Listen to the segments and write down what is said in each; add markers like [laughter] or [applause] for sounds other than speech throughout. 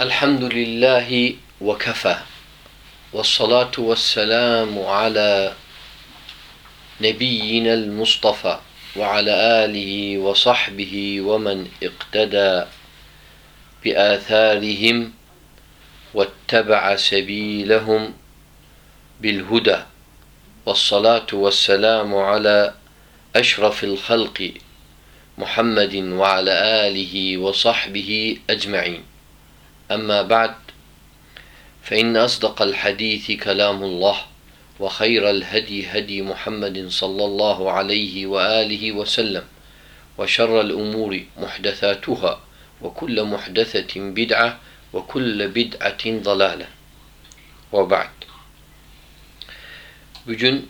الحمد لله وكفى والصلاة والسلام على نبينا المصطفى وعلى آله وصحبه ومن اقتدى بآثارهم واتبع سبيلهم بالهدى والصلاة والسلام على أشرف الخلق محمد وعلى آله وصحبه أجمعين. أما بعد فإن أصدق الحديث كلام الله وخير الهدي هدي محمد صلى الله عليه وآله وسلم وشر الأمور محدثاتها وكل محدثة بدعة وكل بدعة ضلالة وبعد Bugün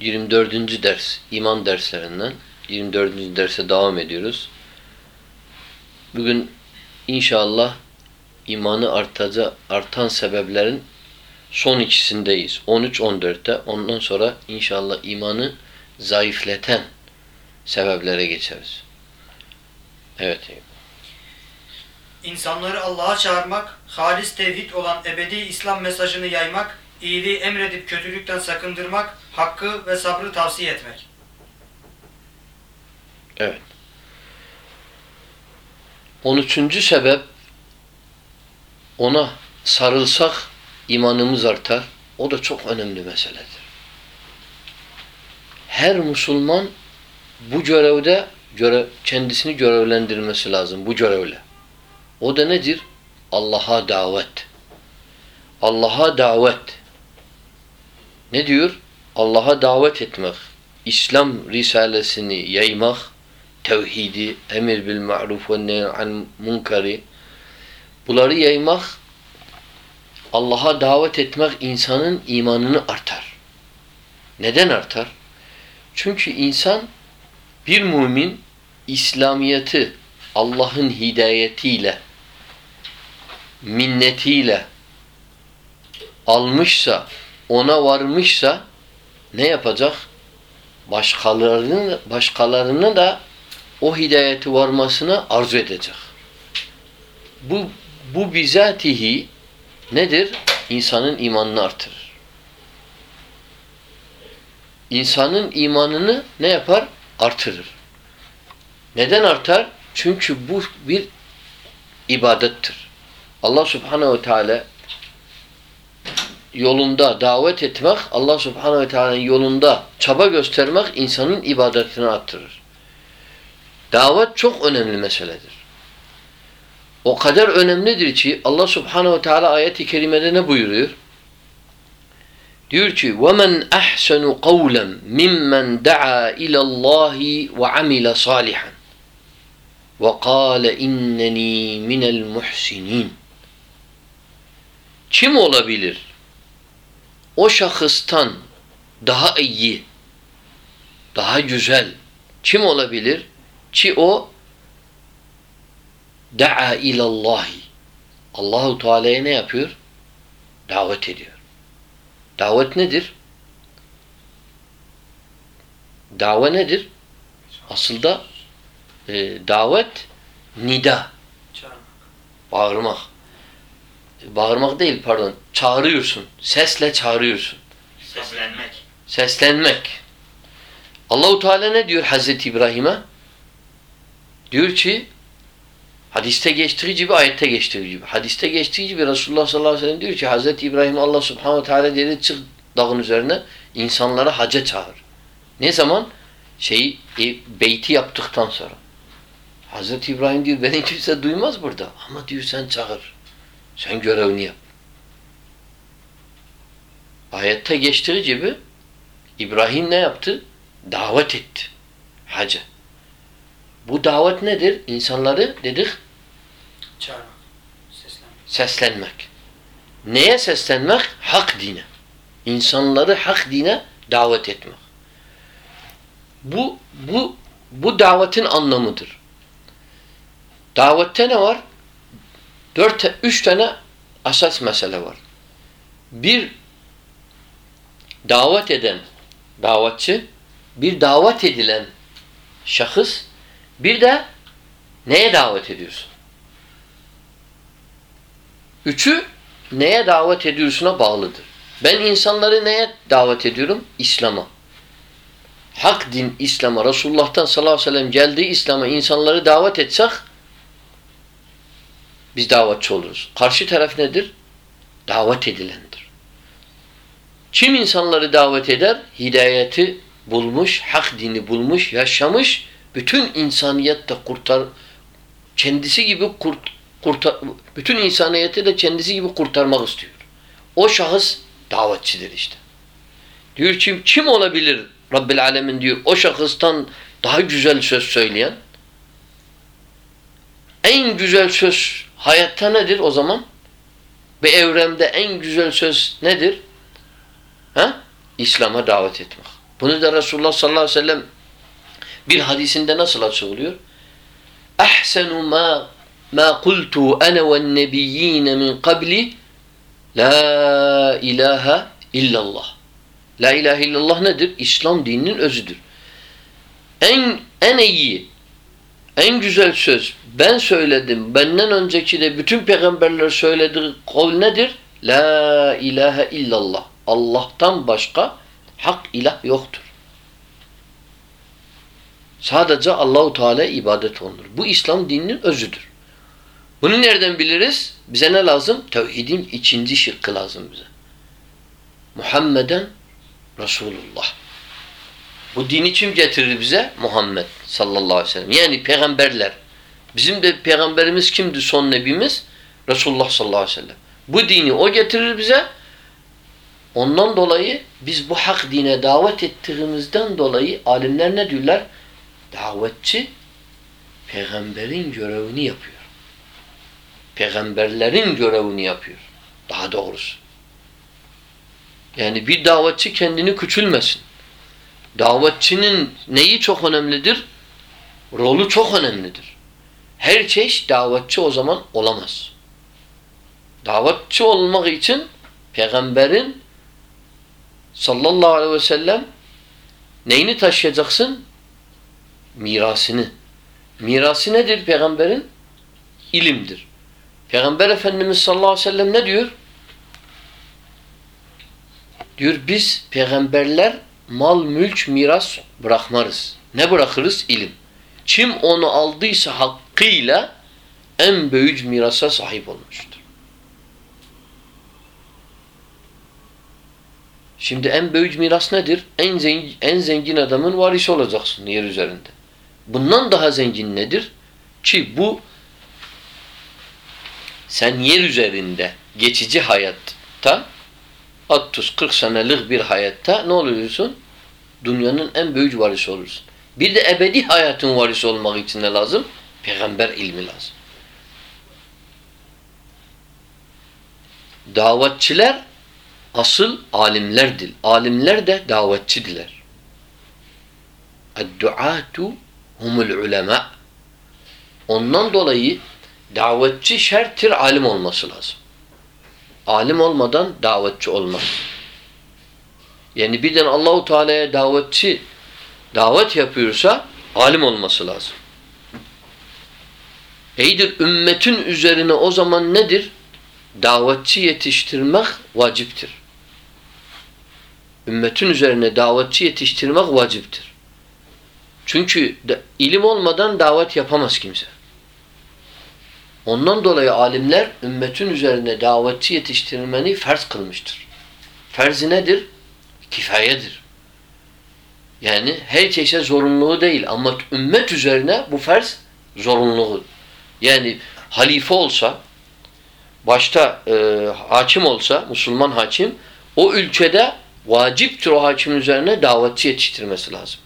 24. ders iman derslerinden 24. derse devam ediyoruz. Bugün inşallah imanı artaca, artan sebeplerin son ikisindeyiz. 13-14'te. Ondan sonra inşallah imanı zayıfleten sebeplere geçeriz. Evet. İnsanları Allah'a çağırmak, halis tevhid olan ebedi İslam mesajını yaymak, iyiliği emredip kötülükten sakındırmak, hakkı ve sabrı tavsiye etmek. Evet. 13. sebep ona sarılsak imanımız artar. O da çok önemli meseledir. Her Müslüman bu görevde görev, kendisini görevlendirmesi lazım bu görevle. O da nedir? Allah'a davet. Allah'a davet. Ne diyor? Allah'a davet etmek. İslam risalesini yaymak, tevhidi, emir bil ma'ruf ve nehy munkari bunları yaymak Allah'a davet etmek insanın imanını artar. Neden artar? Çünkü insan bir mümin İslamiyeti Allah'ın hidayetiyle minnetiyle almışsa ona varmışsa ne yapacak? Başkalarının başkalarına da o hidayeti varmasına arzu edecek. Bu bu bizatihi nedir? İnsanın imanını artırır. İnsanın imanını ne yapar? Artırır. Neden artar? Çünkü bu bir ibadettir. Allah Subhanahu ve Teala yolunda davet etmek, Allah Subhanahu ve Teala'nın yolunda çaba göstermek insanın ibadetini arttırır. Davet çok önemli meseledir. O kadar önemlidir ki Allah Subhanahu Teala ayet-i kerimede ne buyuruyor? Diyor ki: "Vemen ahsanu kavlen mimmen daa ila Allah ve amila salihan ve kâle inneni minel muhsinin." Kim olabilir? O şahıstan daha iyi, daha güzel kim olabilir? Ki o da'a ilallahi. Allahu Teala'ya ne yapıyor? Davet ediyor. Davet nedir? Dava nedir? Aslında e, davet nida. Bağırmak. Bağırmak değil pardon. Çağırıyorsun. Sesle çağırıyorsun. Seslenmek. Seslenmek. Allahu Teala ne diyor Hazreti İbrahim'e? Diyor ki hadiste geçtiği gibi ayette geçtiği gibi. Hadiste geçtiği gibi Resulullah sallallahu aleyhi ve sellem diyor ki Hazreti İbrahim Allah subhanahu teala dedi çık dağın üzerine insanları haca çağır. Ne zaman? Şeyi e, beyti yaptıktan sonra. Hazreti İbrahim diyor beni kimse duymaz burada. Ama diyor sen çağır. Sen görevini yap. Ayette geçtiği gibi İbrahim ne yaptı? Davet etti. Hacı. Bu davet nedir? İnsanları dedik Çağırmak. Seslenmek. seslenmek. Neye seslenmek? Hak dine. İnsanları hak dine davet etmek. Bu bu bu davetin anlamıdır. Davette ne var? Dört, üç tane asas mesele var. Bir davet eden davetçi, bir davet edilen şahıs, bir de neye davet ediyorsun? Üçü neye davet ediyorsuna bağlıdır. Ben insanları neye davet ediyorum? İslam'a. Hak din İslam'a, Resulullah'tan sallallahu aleyhi ve sellem geldiği İslam'a insanları davet etsek biz davetçi oluruz. Karşı taraf nedir? Davet edilendir. Kim insanları davet eder? Hidayeti bulmuş, hak dini bulmuş, yaşamış, bütün insaniyette kurtar, kendisi gibi kurt, kurtar, bütün insaniyeti de kendisi gibi kurtarmak istiyor. O şahıs davetçidir işte. Diyor kim kim olabilir Rabbil Alemin diyor o şahıstan daha güzel söz söyleyen? En güzel söz hayatta nedir o zaman? Ve evremde en güzel söz nedir? Ha? İslam'a davet etmek. Bunu da Resulullah sallallahu aleyhi ve sellem bir hadisinde nasıl açıklıyor? Ahsenu ma ma kultu ana ve nebiyyin min qabli la ilahe illallah. La ilahe illallah nedir? İslam dininin özüdür. En en iyi en güzel söz ben söyledim. Benden önceki de bütün peygamberler söylediği kol nedir? La ilahe illallah. Allah'tan başka hak ilah yoktur. Sadece Allahu Teala ibadet olunur. Bu İslam dininin özüdür. Bunu nereden biliriz? Bize ne lazım? Tevhidin ikinci şıkkı lazım bize. Muhammeden Resulullah. Bu dini kim getirir bize? Muhammed sallallahu aleyhi ve sellem. Yani peygamberler. Bizim de peygamberimiz kimdi son nebimiz? Resulullah sallallahu aleyhi ve sellem. Bu dini o getirir bize. Ondan dolayı biz bu hak dine davet ettiğimizden dolayı alimler ne diyorlar? Davetçi peygamberin görevini yapıyor. Peygamberlerin görevini yapıyor. Daha doğrusu. Yani bir davetçi kendini küçülmesin. Davetçinin neyi çok önemlidir? Rolü çok önemlidir. Her çeşit davetçi o zaman olamaz. Davetçi olmak için peygamberin sallallahu aleyhi ve sellem neyini taşıyacaksın? Mirasını. Mirası nedir peygamberin? İlimdir. Peygamber Efendimiz sallallahu aleyhi ve sellem ne diyor? Diyor biz peygamberler mal, mülk, miras bırakmarız. Ne bırakırız? İlim. Kim onu aldıysa hakkıyla en büyük mirasa sahip olmuştur. Şimdi en büyük miras nedir? En zengin, en zengin adamın varisi olacaksın yer üzerinde. Bundan daha zengin nedir? Ki bu sen yer üzerinde geçici hayatta 30-40 senelik bir hayatta ne oluyorsun? Dünyanın en büyük varisi olursun. Bir de ebedi hayatın varisi olmak için ne lazım? Peygamber ilmi lazım. Davetçiler asıl alimlerdir. Alimler de davetçidiler. Ed-duatu humul ulema. Ondan dolayı davetçi şerttir alim olması lazım. Alim olmadan davetçi olmaz. Yani birden Allahu Teala'ya davetçi davet yapıyorsa alim olması lazım. İyidir ümmetin üzerine o zaman nedir? Davetçi yetiştirmek vaciptir. Ümmetin üzerine davetçi yetiştirmek vaciptir. Çünkü ilim olmadan davet yapamaz kimse. Ondan dolayı alimler ümmetin üzerine davetçi yetiştirmeni farz kılmıştır. Ferzi nedir? Kifayedir. Yani her çeşit zorunluluğu değil ama ümmet üzerine bu farz zorunluluğu. Yani halife olsa, başta e, hakim olsa, Müslüman hakim, o ülkede vaciptir o hakimin üzerine davetçi yetiştirmesi lazım.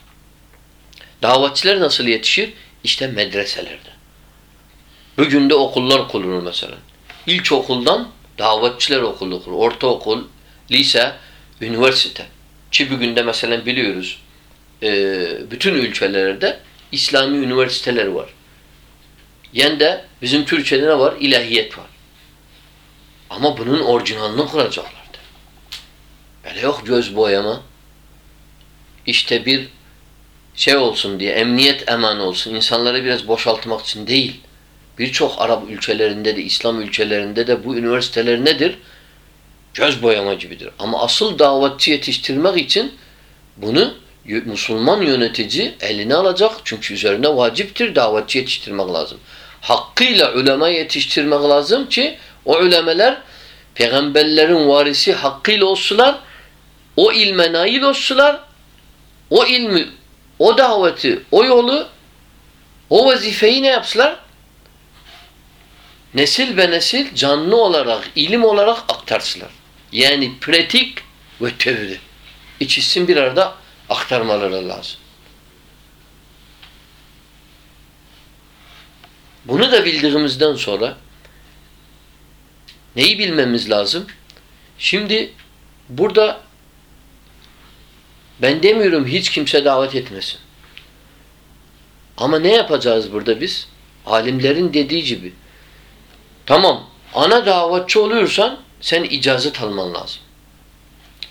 Davetçiler nasıl yetişir? İşte medreselerde. Bugün de okullar kurulur mesela. İlkokuldan davetçiler okulu kurulur. Ortaokul, lise, üniversite. Ki bugün de mesela biliyoruz e, bütün ülkelerde İslami üniversiteler var. Yani de bizim Türkiye'de ne var? İlahiyet var. Ama bunun orijinalini kuracaklardı. Öyle yok göz boyama. İşte bir şey olsun diye, emniyet emanı olsun, insanları biraz boşaltmak için değil. Birçok Arap ülkelerinde de, İslam ülkelerinde de bu üniversiteler nedir? Göz boyama gibidir. Ama asıl davetçi yetiştirmek için bunu Müslüman yönetici eline alacak. Çünkü üzerine vaciptir davetçi yetiştirmek lazım. Hakkıyla ulema yetiştirmek lazım ki o ulemeler peygamberlerin varisi hakkıyla olsular, o ilme nail olsular, o ilmi, o daveti, o yolu, o vazifeyi ne yapsılar? Nesil ve nesil canlı olarak, ilim olarak aktarsılar. Yani pratik ve teori. İkisini bir arada aktarmaları lazım. Bunu da bildiğimizden sonra neyi bilmemiz lazım? Şimdi burada ben demiyorum hiç kimse davet etmesin. Ama ne yapacağız burada biz? Alimlerin dediği gibi. Tamam, ana davetçi oluyorsan sen icazet alman lazım.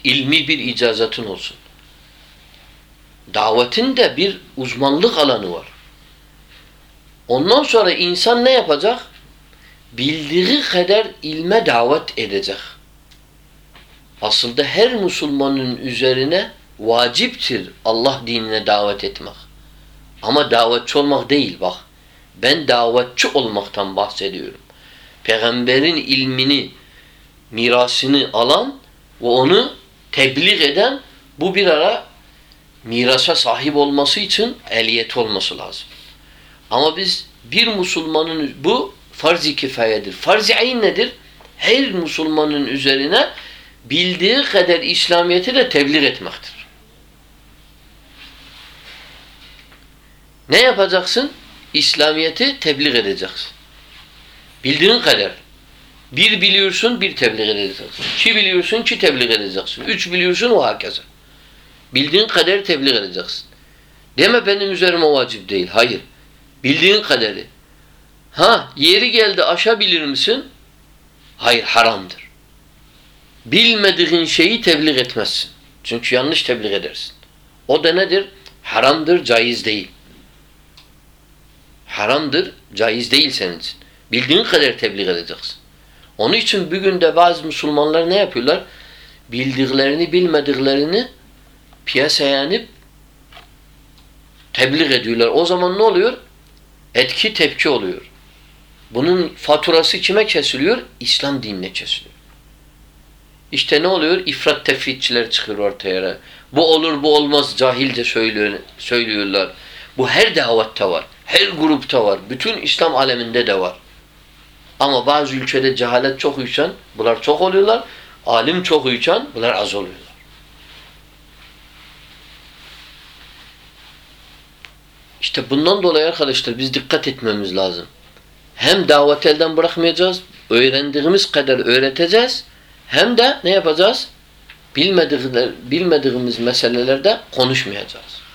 İlmi bir icazetin olsun. Davetin de bir uzmanlık alanı var. Ondan sonra insan ne yapacak? Bildiği kadar ilme davet edecek. Aslında her Müslümanın üzerine vaciptir Allah dinine davet etmek. Ama davetçi olmak değil bak. Ben davetçi olmaktan bahsediyorum. Peygamberin ilmini, mirasını alan ve onu tebliğ eden bu bir ara mirasa sahip olması için ehliyet olması lazım. Ama biz bir Müslümanın bu farz-ı kifayedir. Farz-ı ayn nedir? Her Müslümanın üzerine bildiği kadar İslamiyet'i de tebliğ etmektir. Ne yapacaksın? İslamiyet'i tebliğ edeceksin. Bildiğin kadar. Bir biliyorsun, bir tebliğ edeceksin. İki biliyorsun, iki tebliğ edeceksin. Üç biliyorsun, o hakeza. Bildiğin kadar tebliğ edeceksin. Deme benim üzerime vacip değil. Hayır. Bildiğin kadarı. Ha, yeri geldi aşabilir misin? Hayır, haramdır. Bilmediğin şeyi tebliğ etmezsin. Çünkü yanlış tebliğ edersin. O da nedir? Haramdır, caiz değil. Haramdır, caiz değil senin için. Bildiğin kadar tebliğ edeceksin. Onun için bugün de bazı Müslümanlar ne yapıyorlar? Bildiklerini, bilmediklerini piyasaya inip tebliğ ediyorlar. O zaman ne oluyor? Etki tepki oluyor. Bunun faturası kime kesiliyor? İslam dinine kesiliyor. İşte ne oluyor? İfrat tefritçiler çıkıyor ortaya. Bu olur bu olmaz cahilce söylüyor, söylüyorlar. Bu her davette var. Her grupta var. Bütün İslam aleminde de var. Ama bazı ülkede cehalet çok uyuşan bunlar çok oluyorlar. Alim çok uyuşan bunlar az oluyorlar. İşte bundan dolayı arkadaşlar biz dikkat etmemiz lazım. Hem davet elden bırakmayacağız, öğrendiğimiz kadar öğreteceğiz. Hem de ne yapacağız? Bilmediğimiz, bilmediğimiz meselelerde konuşmayacağız.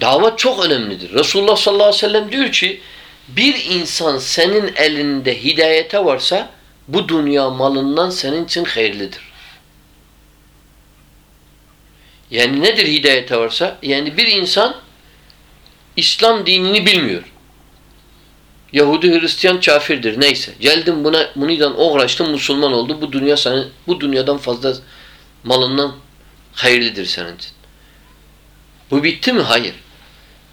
Davet çok önemlidir. Resulullah sallallahu aleyhi ve sellem diyor ki bir insan senin elinde hidayete varsa bu dünya malından senin için hayırlıdır. Yani nedir hidayete varsa? Yani bir insan İslam dinini bilmiyor. Yahudi, Hristiyan, kafirdir neyse. Geldim buna bundan uğraştım Müslüman oldu. Bu dünya senin bu dünyadan fazla malından hayırlıdır senin için. Bu bitti mi? Hayır.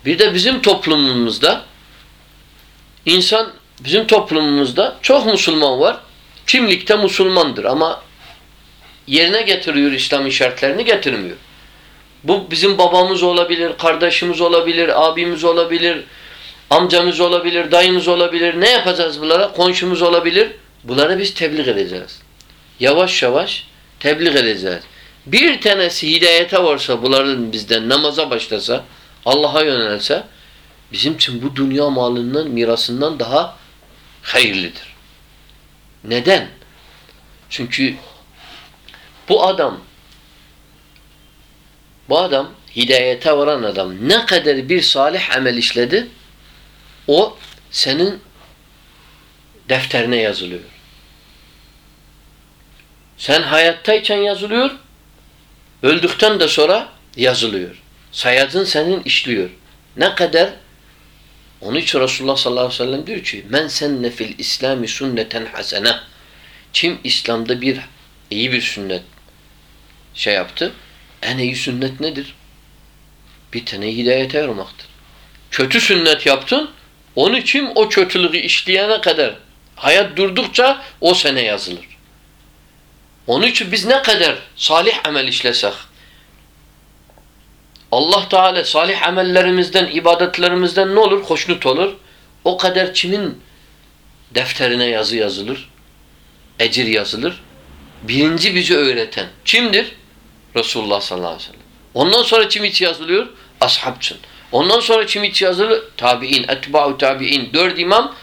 Bir de bizim toplumumuzda insan bizim toplumumuzda çok Müslüman var. Kimlikte Müslümandır ama yerine getiriyor İslam şartlarını getirmiyor. Bu bizim babamız olabilir, kardeşimiz olabilir, abimiz olabilir, amcamız olabilir, dayımız olabilir. Ne yapacağız bunlara? Komşumuz olabilir. Bunları biz tebliğ edeceğiz. Yavaş yavaş tebliğ edeceğiz. Bir tanesi hidayete varsa bunların bizden namaza başlasa, Allah'a yönelse bizim için bu dünya malından, mirasından daha hayırlıdır. Neden? Çünkü bu adam bu adam hidayete varan adam ne kadar bir salih amel işledi o senin defterine yazılıyor. Sen hayattayken yazılıyor öldükten de sonra yazılıyor. Sayadın senin işliyor. Ne kadar Onun için Resulullah sallallahu aleyhi ve sellem diyor ki men senne fil İslami sünneten hasene kim İslam'da bir iyi bir sünnet şey yaptı en iyi sünnet nedir? Bir tane hidayete varmaktır. Kötü sünnet yaptın onun için o kötülüğü işleyene kadar hayat durdukça o sene yazılır. Onun için biz ne kadar salih amel işlesek Allah Teala salih amellerimizden, ibadetlerimizden ne olur? Hoşnut olur. O kadar kimin defterine yazı yazılır? Ecir yazılır. Birinci bizi öğreten kimdir? Resulullah sallallahu aleyhi ve sellem. Ondan sonra kim için yazılıyor? Ashabçın. Ondan sonra kim için yazılır? Tabi'in, etba'u tabi'in. Dört imam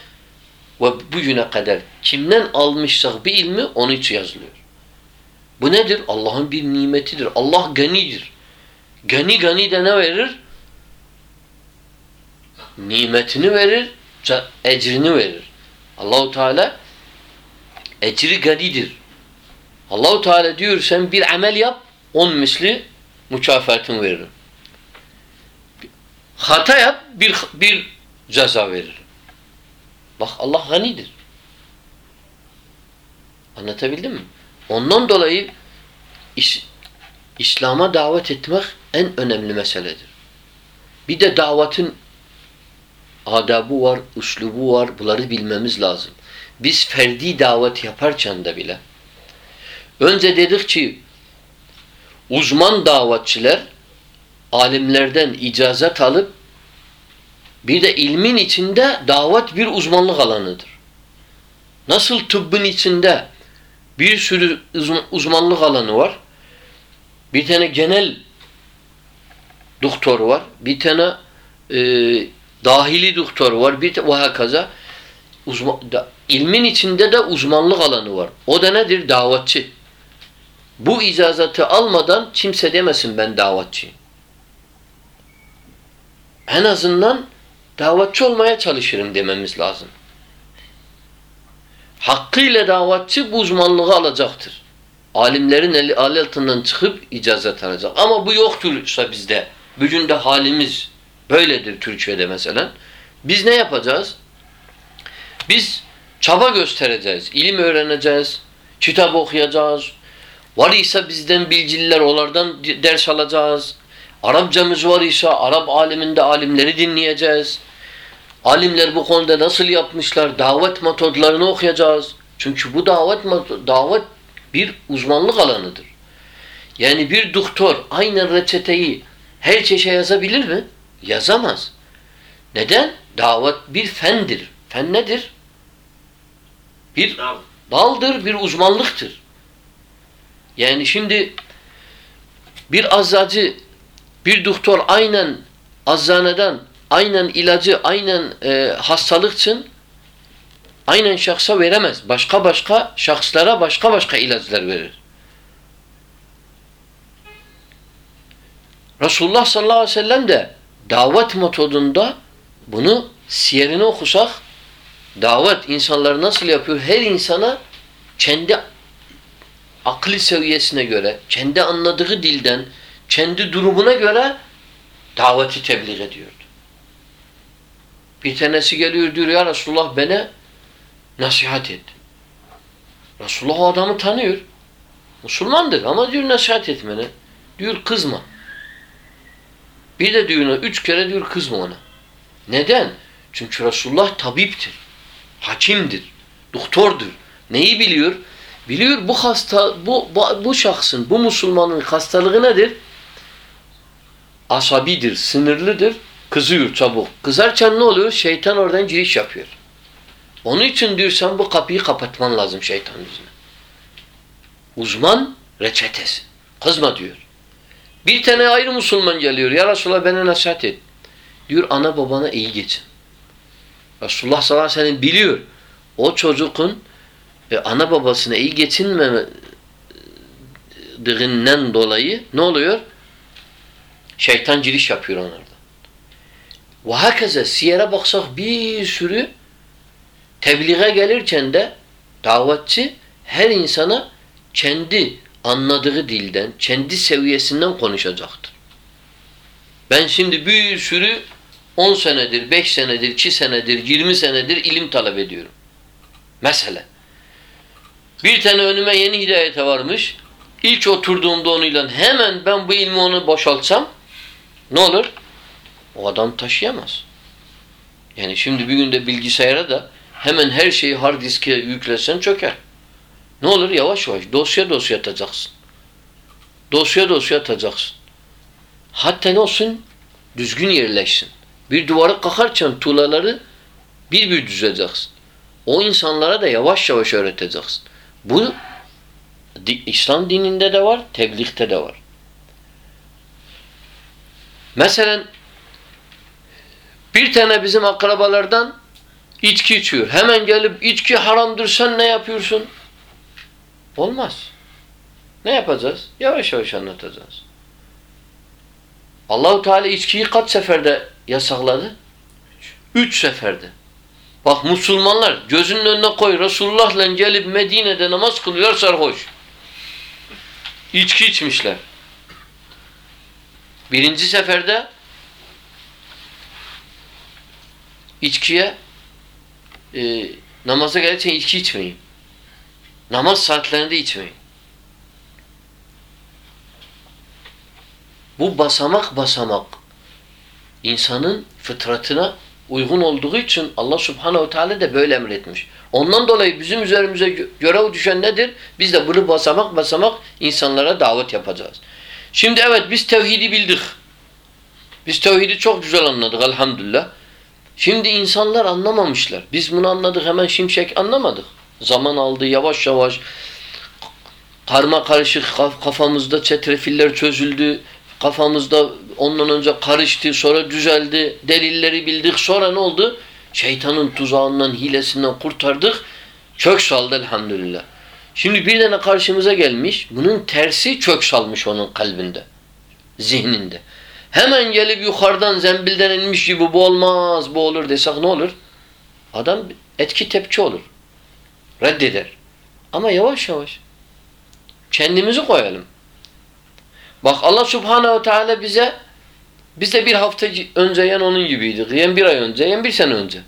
ve bugüne kadar kimden almışsak bir ilmi onun için yazılıyor. Bu nedir? Allah'ın bir nimetidir. Allah ganidir. Gani gani de ne verir? Nimetini verir, ecrini verir. Allahu Teala ecri ganidir. Allahu Teala diyor sen bir amel yap, on misli mükafatını veririm. Hata yap, bir bir ceza veririm. Bak Allah ganidir. Anlatabildim mi? Ondan dolayı iş, İslam'a davet etmek en önemli meseledir. Bir de davetin adabı var, üslubu var. Bunları bilmemiz lazım. Biz ferdi davet yaparken de bile önce dedik ki uzman davetçiler alimlerden icazet alıp bir de ilmin içinde davet bir uzmanlık alanıdır. Nasıl tıbbın içinde bir sürü uzmanlık alanı var. Bir tane genel doktor var. Bir tane e, dahili doktor var. Bir ve hakaza uzman, ilmin içinde de uzmanlık alanı var. O da nedir? Davetçi. Bu icazatı almadan kimse demesin ben davetçiyim. En azından davetçi olmaya çalışırım dememiz lazım. Hakkıyla davetçi bu uzmanlığı alacaktır. Alimlerin eli altından çıkıp icazet alacak. Ama bu yoktursa bizde. Bugün de halimiz böyledir Türkiye'de mesela. Biz ne yapacağız? Biz çaba göstereceğiz. ilim öğreneceğiz. Kitap okuyacağız. Var ise bizden bilgililer onlardan ders alacağız. Arapçamız var ise Arap aliminde alimleri dinleyeceğiz. Alimler bu konuda nasıl yapmışlar? Davet metodlarını okuyacağız. Çünkü bu davet davet bir uzmanlık alanıdır. Yani bir doktor aynı reçeteyi her çeşe yazabilir mi? Yazamaz. Neden? Davet bir fendir. Fen nedir? Bir Dal. daldır, bir uzmanlıktır. Yani şimdi bir azacı, bir doktor aynen azzaneden, aynen ilacı, aynen e, hastalık için aynen şahsa veremez. Başka başka şahıslara başka başka ilaçlar verir. Resulullah sallallahu aleyhi ve sellem de davet metodunda bunu siyerini okusak davet insanlar nasıl yapıyor? Her insana kendi akli seviyesine göre, kendi anladığı dilden, kendi durumuna göre daveti tebliğ ediyordu. Bir tanesi geliyor diyor ya Resulullah bana nasihat et. Resulullah o adamı tanıyor. Müslümandır ama diyor nasihat etmene. Diyor kızma. Bir de diyor üç kere diyor kızma ona. Neden? Çünkü Resulullah tabiptir. Hakimdir. Doktordur. Neyi biliyor? Biliyor bu hasta bu, bu, bu şahsın, bu Müslümanın hastalığı nedir? Asabidir, sınırlıdır. Kızıyor çabuk. Kızarken ne oluyor? Şeytan oradan giriş yapıyor. Onun için diyor sen bu kapıyı kapatman lazım şeytan yüzüne. Uzman reçetesi. Kızma diyor. Bir tane ayrı Müslüman geliyor. Ya Resulallah bana nasihat et. Diyor ana babana iyi geçin. Resulullah sallallahu aleyhi ve sellem biliyor. O çocukun e, ana babasına iyi geçinmediğinden dolayı ne oluyor? Şeytan giriş yapıyor onlardan. Ve hakeze siyere baksak bir sürü tebliğe gelirken de davetçi her insana kendi anladığı dilden, kendi seviyesinden konuşacaktır. Ben şimdi bir sürü 10 senedir, 5 senedir, 2 senedir, 20 senedir ilim talep ediyorum. Mesele. Bir tane önüme yeni hidayete varmış. İlk oturduğumda onunla hemen ben bu ilmi onu boşaltsam ne olur? O adam taşıyamaz. Yani şimdi bir günde bilgisayara da hemen her şeyi hard diske yüklesen çöker. Ne olur? Yavaş yavaş dosya dosya atacaksın. Dosya dosya atacaksın. Hatta ne olsun? Düzgün yerleşsin. Bir duvara kalkarken tuğlaları bir bir düzeceksin. O insanlara da yavaş yavaş öğreteceksin. Bu İslam dininde de var, tebliğde de var. Mesela bir tane bizim akrabalardan içki içiyor. Hemen gelip içki haramdır sen ne yapıyorsun? Olmaz. Ne yapacağız? Yavaş yavaş anlatacağız. Allahu Teala içkiyi kaç seferde yasakladı? Üç seferde. Bak Müslümanlar gözünün önüne koy Resulullah'la gelip Medine'de namaz kılıyor sarhoş. İçki içmişler. Birinci seferde içkiye e, namaza gelirken içki içmeyin. Namaz saatlerinde içmeyin. Bu basamak basamak insanın fıtratına uygun olduğu için Allah Subhanahu Teala da böyle emretmiş. Ondan dolayı bizim üzerimize gö- görev düşen nedir? Biz de bunu basamak basamak insanlara davet yapacağız. Şimdi evet biz tevhidi bildik. Biz tevhidi çok güzel anladık elhamdülillah. Şimdi insanlar anlamamışlar. Biz bunu anladık hemen şimşek anlamadık. Zaman aldı yavaş yavaş. Karma karışık kaf- kafamızda çetrefiller çözüldü. Kafamızda ondan önce karıştı sonra düzeldi. Delilleri bildik sonra ne oldu? Şeytanın tuzağından hilesinden kurtardık. Çök saldı elhamdülillah. Şimdi bir tane karşımıza gelmiş. Bunun tersi çök salmış onun kalbinde. Zihninde. Hemen gelip yukarıdan zembilden inmiş gibi bu olmaz bu olur desek ne olur? Adam etki tepki olur. Reddeder. Ama yavaş yavaş. Kendimizi koyalım. Bak Allah Subhanahu Teala bize biz de bir hafta önce yen onun gibiydik. Yen bir ay önce, yen bir sene önce.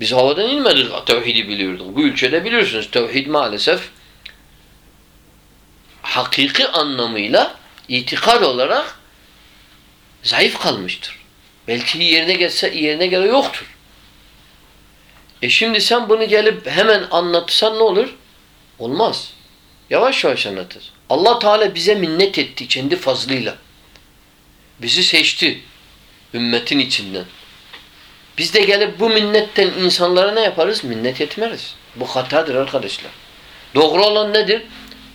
Biz havadan inmedik, tevhidi biliyorduk. Bu ülkede biliyorsunuz tevhid maalesef hakiki anlamıyla itikad olarak zayıf kalmıştır. Belki yerine gelse yerine göre yoktur. E şimdi sen bunu gelip hemen anlatırsan ne olur? Olmaz. Yavaş yavaş anlatır. Allah Teala bize minnet etti kendi fazlıyla. Bizi seçti ümmetin içinden. Biz de gelip bu minnetten insanlara ne yaparız? Minnet etmeriz. Bu hatadır arkadaşlar. Doğru olan nedir?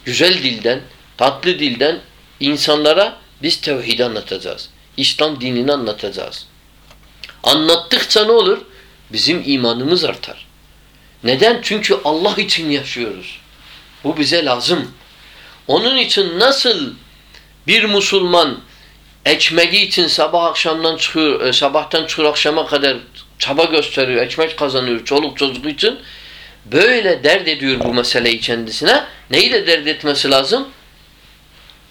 Güzel dilden, tatlı dilden insanlara biz tevhidi anlatacağız. İslam dinini anlatacağız. Anlattıkça ne olur? Bizim imanımız artar. Neden? Çünkü Allah için yaşıyoruz. Bu bize lazım. Onun için nasıl bir Müslüman ekmeği için sabah akşamdan çıkıyor, e, sabahtan çıkıyor akşama kadar çaba gösteriyor, ekmek kazanıyor çoluk çocuk için böyle dert ediyor bu meseleyi kendisine. Neyi de dert etmesi lazım?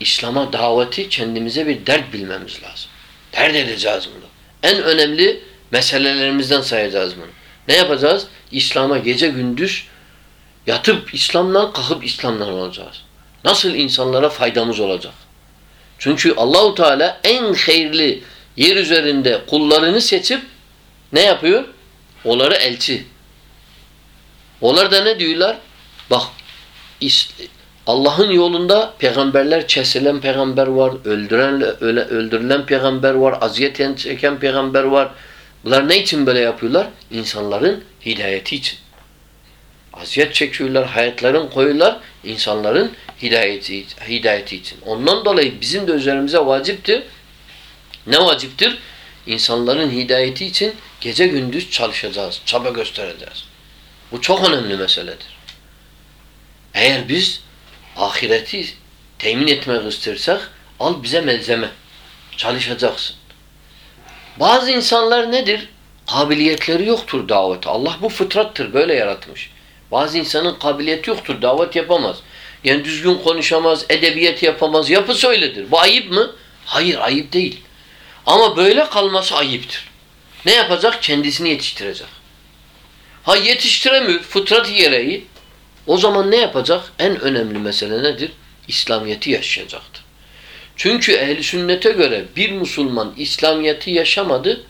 İslam'a daveti kendimize bir dert bilmemiz lazım. Dert edeceğiz bunu. En önemli meselelerimizden sayacağız bunu. Ne yapacağız? İslam'a gece gündüz yatıp İslam'dan kalkıp İslam'dan olacağız. Nasıl insanlara faydamız olacak? Çünkü Allahu Teala en hayırlı yer üzerinde kullarını seçip ne yapıyor? Onları elçi. Onlar da ne diyorlar? Bak Allah'ın yolunda peygamberler kesilen peygamber var, öldüren öle, öldürülen peygamber var, aziyet çeken peygamber var. Bunlar ne için böyle yapıyorlar? İnsanların hidayeti için. Aziyet çekiyorlar, hayatlarını koyuyorlar insanların hidayeti, hidayeti için. Ondan dolayı bizim de üzerimize vaciptir. Ne vaciptir? İnsanların hidayeti için gece gündüz çalışacağız, çaba göstereceğiz. Bu çok önemli meseledir. Eğer biz ahireti temin etmek istersek al bize malzeme. Çalışacaksın. Bazı insanlar nedir? Kabiliyetleri yoktur davete. Allah bu fıtrattır. Böyle yaratmış. Bazı insanın kabiliyeti yoktur. Davet yapamaz. Yani düzgün konuşamaz, edebiyat yapamaz. Yapısı öyledir. Bu ayıp mı? Hayır ayıp değil. Ama böyle kalması ayıptır. Ne yapacak? Kendisini yetiştirecek. Ha yetiştiremiyor fıtrat gereği. O zaman ne yapacak? En önemli mesele nedir? İslamiyeti yaşayacaktır. Çünkü ehli sünnete göre bir Müslüman İslamiyeti yaşamadı,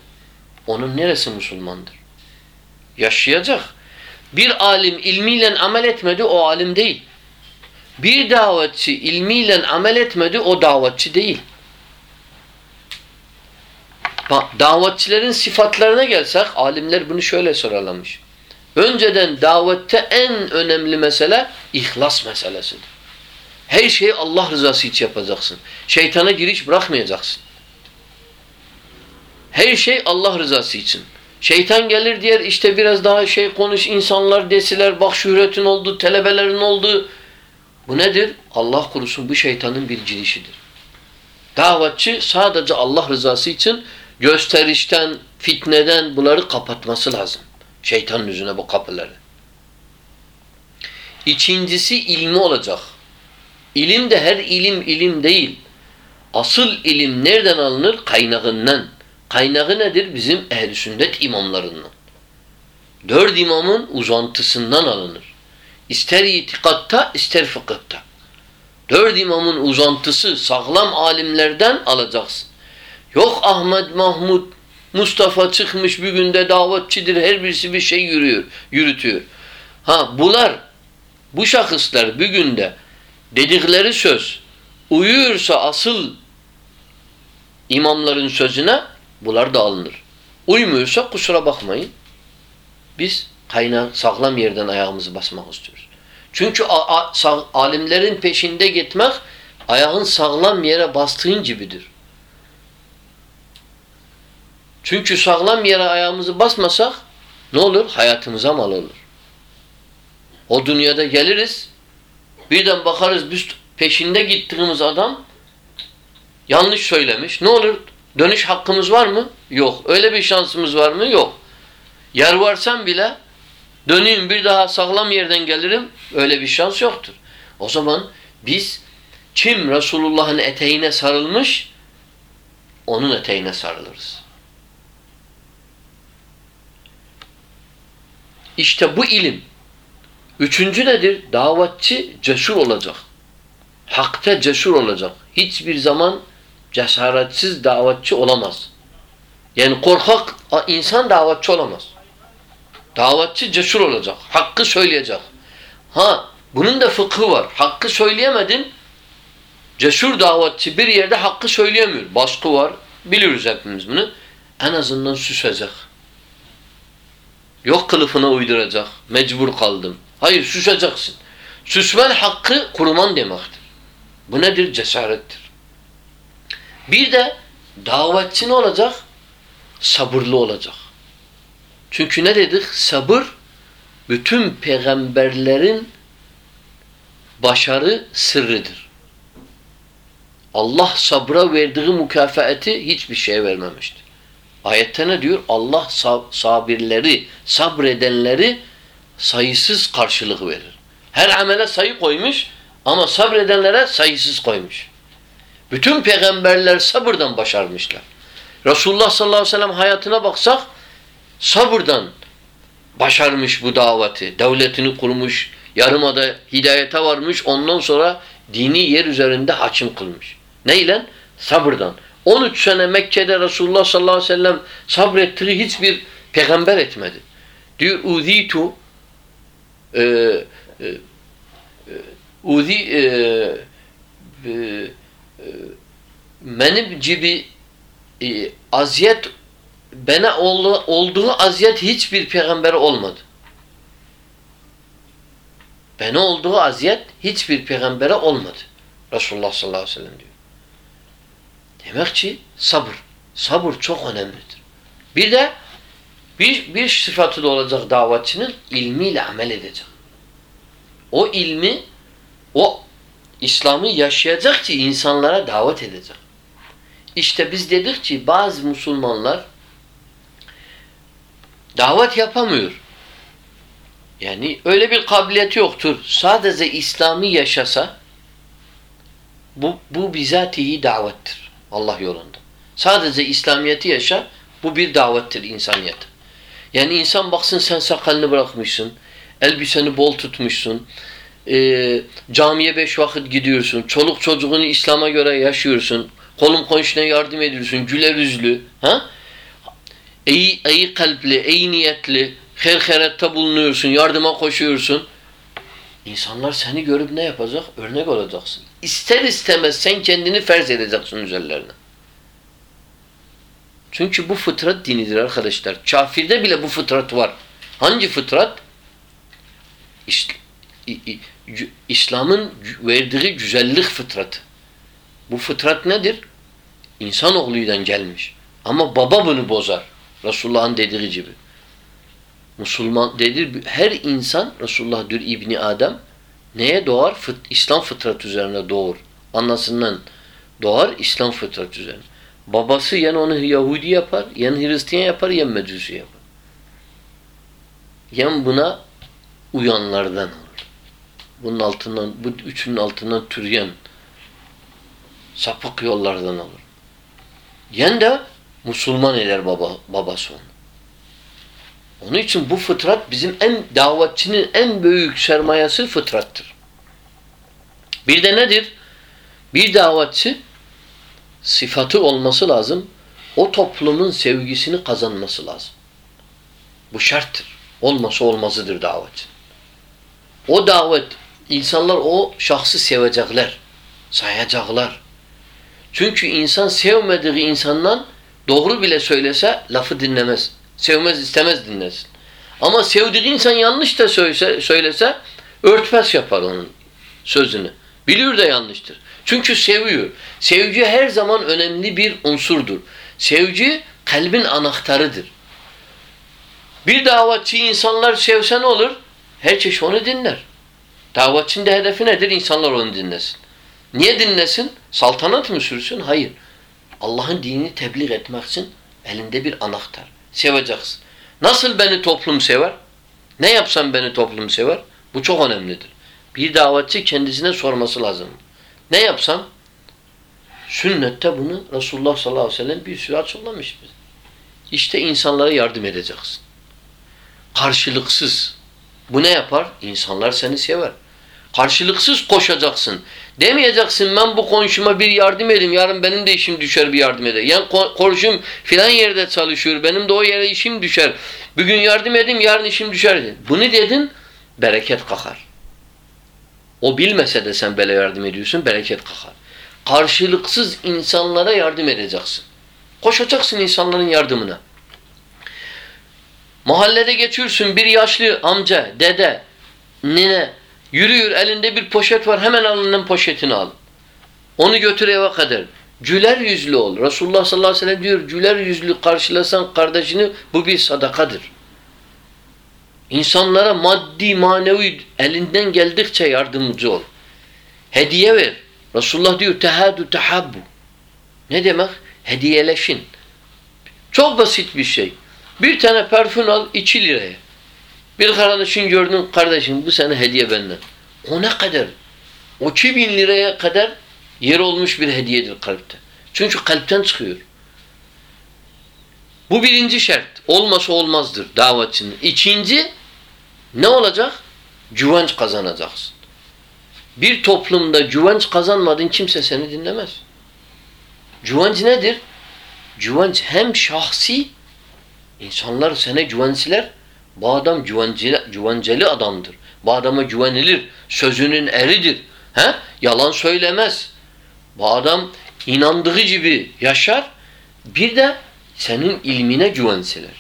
onun neresi Müslümandır? Yaşayacak. Bir alim ilmiyle amel etmedi, o alim değil. Bir davetçi ilmiyle amel etmedi, o davetçi değil. Bak, davetçilerin sıfatlarına gelsek, alimler bunu şöyle sıralamış. Önceden davette en önemli mesele ihlas meselesidir. Her şeyi Allah rızası için yapacaksın. Şeytana giriş bırakmayacaksın. Her şey Allah rızası için. Şeytan gelir diğer işte biraz daha şey konuş insanlar desiler bak şöhretin oldu, telebelerin oldu. Bu nedir? Allah korusun bu şeytanın bir girişidir. Davetçi sadece Allah rızası için gösterişten, fitneden bunları kapatması lazım. Şeytanın yüzüne bu kapıları. İkincisi ilmi olacak. İlim de her ilim ilim değil. Asıl ilim nereden alınır? Kaynağından. Kaynağı nedir? Bizim ehl sünnet imamlarından. Dört imamın uzantısından alınır. İster itikatta, ister fıkıhta. Dört imamın uzantısı sağlam alimlerden alacaksın. Yok Ahmet Mahmud Mustafa çıkmış bir günde davetçidir. Her birisi bir şey yürüyor, yürütüyor. Ha bunlar bu şahıslar bir günde dedikleri söz uyuyorsa asıl imamların sözüne bunlar da alınır. Uymuyorsa kusura bakmayın. Biz kaynağı sağlam yerden ayağımızı basmak istiyoruz. Çünkü alimlerin peşinde gitmek ayağın sağlam yere bastığın gibidir. Çünkü sağlam yere ayağımızı basmasak ne olur? Hayatımıza mal olur. O dünyada geliriz birden bakarız biz peşinde gittiğimiz adam yanlış söylemiş. Ne olur? Dönüş hakkımız var mı? Yok. Öyle bir şansımız var mı? Yok. Yer varsam bile döneyim bir daha sağlam yerden gelirim. Öyle bir şans yoktur. O zaman biz kim Resulullah'ın eteğine sarılmış onun eteğine sarılırız. İşte bu ilim. Üçüncü nedir? Davetçi cesur olacak. Hakta cesur olacak. Hiçbir zaman cesaretsiz davetçi olamaz. Yani korkak insan davetçi olamaz. Davetçi cesur olacak. Hakkı söyleyecek. Ha bunun da fıkhı var. Hakkı söyleyemedin cesur davetçi bir yerde hakkı söyleyemiyor. Baskı var. Biliyoruz hepimiz bunu. En azından süsecek. Yok kılıfına uyduracak. Mecbur kaldım. Hayır süseceksin. Süsmen hakkı kuruman demektir. Bu nedir? Cesarettir. Bir de davetçi ne olacak? Sabırlı olacak. Çünkü ne dedik? Sabır bütün peygamberlerin başarı sırrıdır. Allah sabra verdiği mükafatı hiçbir şeye vermemiştir. Ayette ne diyor? Allah sabirleri, sabredenleri sayısız karşılık verir. Her amele sayı koymuş ama sabredenlere sayısız koymuş. Bütün peygamberler sabırdan başarmışlar. Resulullah sallallahu aleyhi ve sellem hayatına baksak sabırdan başarmış bu daveti. Devletini kurmuş, yarımada hidayete varmış, ondan sonra dini yer üzerinde hakim kılmış. Neyle? Sabırdan. 13 sene Mekke'de Resulullah sallallahu aleyhi ve sellem sabrettiği hiçbir peygamber etmedi. Diyor uzitu e, e, e uzi e, e, gibi e, aziyet bana oldu, olduğu aziyet hiçbir peygamber olmadı. Bana olduğu aziyet hiçbir peygambere olmadı. Resulullah sallallahu aleyhi ve sellem diyor. Demek ki sabır. Sabır çok önemlidir. Bir de bir, bir sıfatı da olacak davetçinin ilmiyle amel edecek. O ilmi o İslam'ı yaşayacak ki insanlara davet edecek. İşte biz dedik ki bazı Müslümanlar davet yapamıyor. Yani öyle bir kabiliyeti yoktur. Sadece İslam'ı yaşasa bu, bu bizatihi davettir. Allah yolunda. Sadece İslamiyeti yaşa Bu bir davettir insaniyet. Yani insan baksın sen sakalını bırakmışsın, elbiseni bol tutmuşsun, e, camiye beş vakit gidiyorsun, çoluk çocuğunu İslam'a göre yaşıyorsun, kolun komşuna yardım ediyorsun, güler yüzlü, ha? iyi, iyi kalpli, iyi niyetli, her herette bulunuyorsun, yardıma koşuyorsun. İnsanlar seni görüp ne yapacak? Örnek olacaksın. İster istemez sen kendini ferz edeceksin üzerlerine. Çünkü bu fıtrat dinidir arkadaşlar. Kafirde bile bu fıtrat var. Hangi fıtrat? İslam'ın verdiği güzellik fıtratı. Bu fıtrat nedir? İnsanoğluydan gelmiş. Ama baba bunu bozar. Resulullah'ın dediği gibi. Müslüman dedi her insan Resulullah diyor İbni Adem neye doğar? Fıt, İslam fıtratı üzerine doğur. Anasından doğar İslam fıtratı üzerine. Babası yani onu Yahudi yapar, yani Hristiyan yapar, yani Mecusi yapar. Yani buna uyanlardan olur. Bunun altından, bu üçünün altından türeyen sapık yollardan olur. Yen de Müslüman eder baba, babası onu. Onun için bu fıtrat bizim en davetçinin en büyük sermayesi fıtrattır. Bir de nedir? Bir davetçi sıfatı olması lazım. O toplumun sevgisini kazanması lazım. Bu şarttır. Olması olmazıdır davet. O davet, insanlar o şahsı sevecekler. Sayacaklar. Çünkü insan sevmediği insandan doğru bile söylese lafı dinlemez. Sevmez istemez dinlesin. Ama sevdiği insan yanlış da söylese, söylese örtbas yapar onun sözünü. Biliyor da yanlıştır. Çünkü seviyor. Sevgi her zaman önemli bir unsurdur. Sevgi kalbin anahtarıdır. Bir davetçi insanlar sevse ne olur? Herkes onu dinler. Davetçinin de hedefi nedir? İnsanlar onu dinlesin. Niye dinlesin? Saltanat mı sürsün? Hayır. Allah'ın dinini tebliğ etmek için elinde bir anahtar. Seveceksin. Nasıl beni toplum sever? Ne yapsam beni toplum sever? Bu çok önemlidir. Bir davetçi kendisine sorması lazım. Ne yapsam? Sünnette bunu Resulullah sallallahu aleyhi ve sellem bir sürü açıklamış bize. İşte insanlara yardım edeceksin. Karşılıksız. Bu ne yapar? İnsanlar seni sever. Karşılıksız koşacaksın. Demeyeceksin ben bu komşuma bir yardım edeyim. Yarın benim de işim düşer bir yardım eder. Yani komşum filan yerde çalışıyor. Benim de o yere işim düşer. Bugün yardım edeyim yarın işim düşer. Bunu dedin bereket kakar. O bilmese de sen böyle yardım ediyorsun bereket kakar. Karşılıksız insanlara yardım edeceksin. Koşacaksın insanların yardımına. Mahallede geçiyorsun bir yaşlı amca, dede, nine yürüyor elinde bir poşet var hemen alından poşetini al. Onu götür eve kadar. Cüler yüzlü ol. Resulullah sallallahu aleyhi ve sellem diyor cüler yüzlü karşılasan kardeşini bu bir sadakadır. İnsanlara maddi manevi elinden geldikçe yardımcı ol. Hediye ver. Resulullah diyor tehadu tehabbu. Ne demek? Hediyeleşin. Çok basit bir şey. Bir tane parfüm al 2 liraya. Bir kardeşin gördün kardeşim bu sene hediye benden. O ne kadar? O 2000 liraya kadar yer olmuş bir hediyedir kalpte. Çünkü kalpten çıkıyor. Bu birinci şart. Olmasa olmazdır davetçinin. İkinci ne olacak? Güvenç kazanacaksın. Bir toplumda güvenç kazanmadın kimse seni dinlemez. Güvenç nedir? Güvenç hem şahsi insanlar sana güvensiler bu adam güvenceli, güvenceli adamdır. Bu adama güvenilir. Sözünün eridir. He? Yalan söylemez. Bu adam inandığı gibi yaşar. Bir de senin ilmine güvensiler.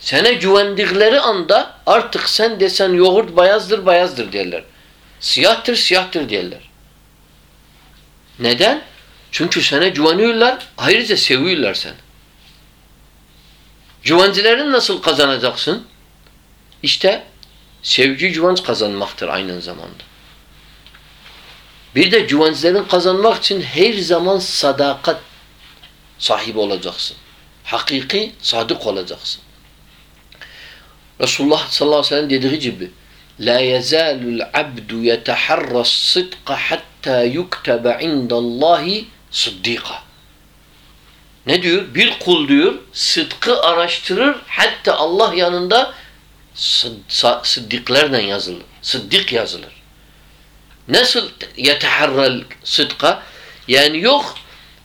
Sana güvendikleri anda artık sen desen yoğurt bayazdır bayazdır derler. Siyahtır siyahtır derler. Neden? Çünkü sana güveniyorlar, ayrıca seviyorlar seni. Güvencilerin nasıl kazanacaksın? İşte sevgi güvenç kazanmaktır aynı zamanda. Bir de güvençlerin kazanmak için her zaman sadakat sahibi olacaksın. Hakiki, sadık olacaksın. Resulullah sallallahu aleyhi ve sellem dediği gibi La yezalul abdu yeteharras sıdka hatta yuktebe indallahi sıddika. Ne diyor? Bir kul diyor sıdkı araştırır hatta Allah yanında sıd- sa- sıddıklarla yazılır. Sıddık yazılır. Nasıl yeteharral sıdka? Yani yok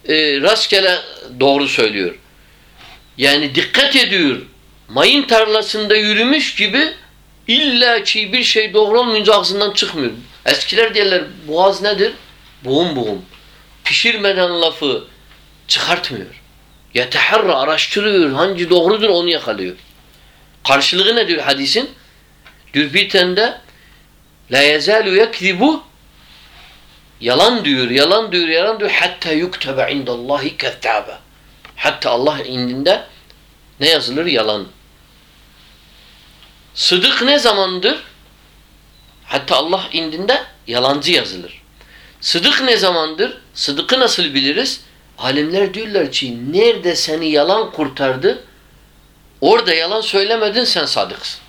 e, rastgele doğru söylüyor. Yani dikkat ediyor. Mayın tarlasında yürümüş gibi illa ki bir şey doğru olmayınca ağzından çıkmıyor. Eskiler derler boğaz nedir? Boğum boğum. Pişirmeden lafı çıkartmıyor. Yeteharra araştırıyor. Hangi doğrudur onu yakalıyor. Karşılığı ne diyor hadisin? Diyor bir tane de La yezalu yekzibu Yalan diyor, yalan diyor, yalan diyor. Hatta yuktebe indallahi kezzâbe. Hatta Allah indinde ne yazılır? Yalan. Sıdık ne zamandır? Hatta Allah indinde yalancı yazılır. Sıdık ne zamandır? Sıdıkı nasıl biliriz? Alimler diyorlar ki nerede seni yalan kurtardı? Orada yalan söylemedin sen sadıksın.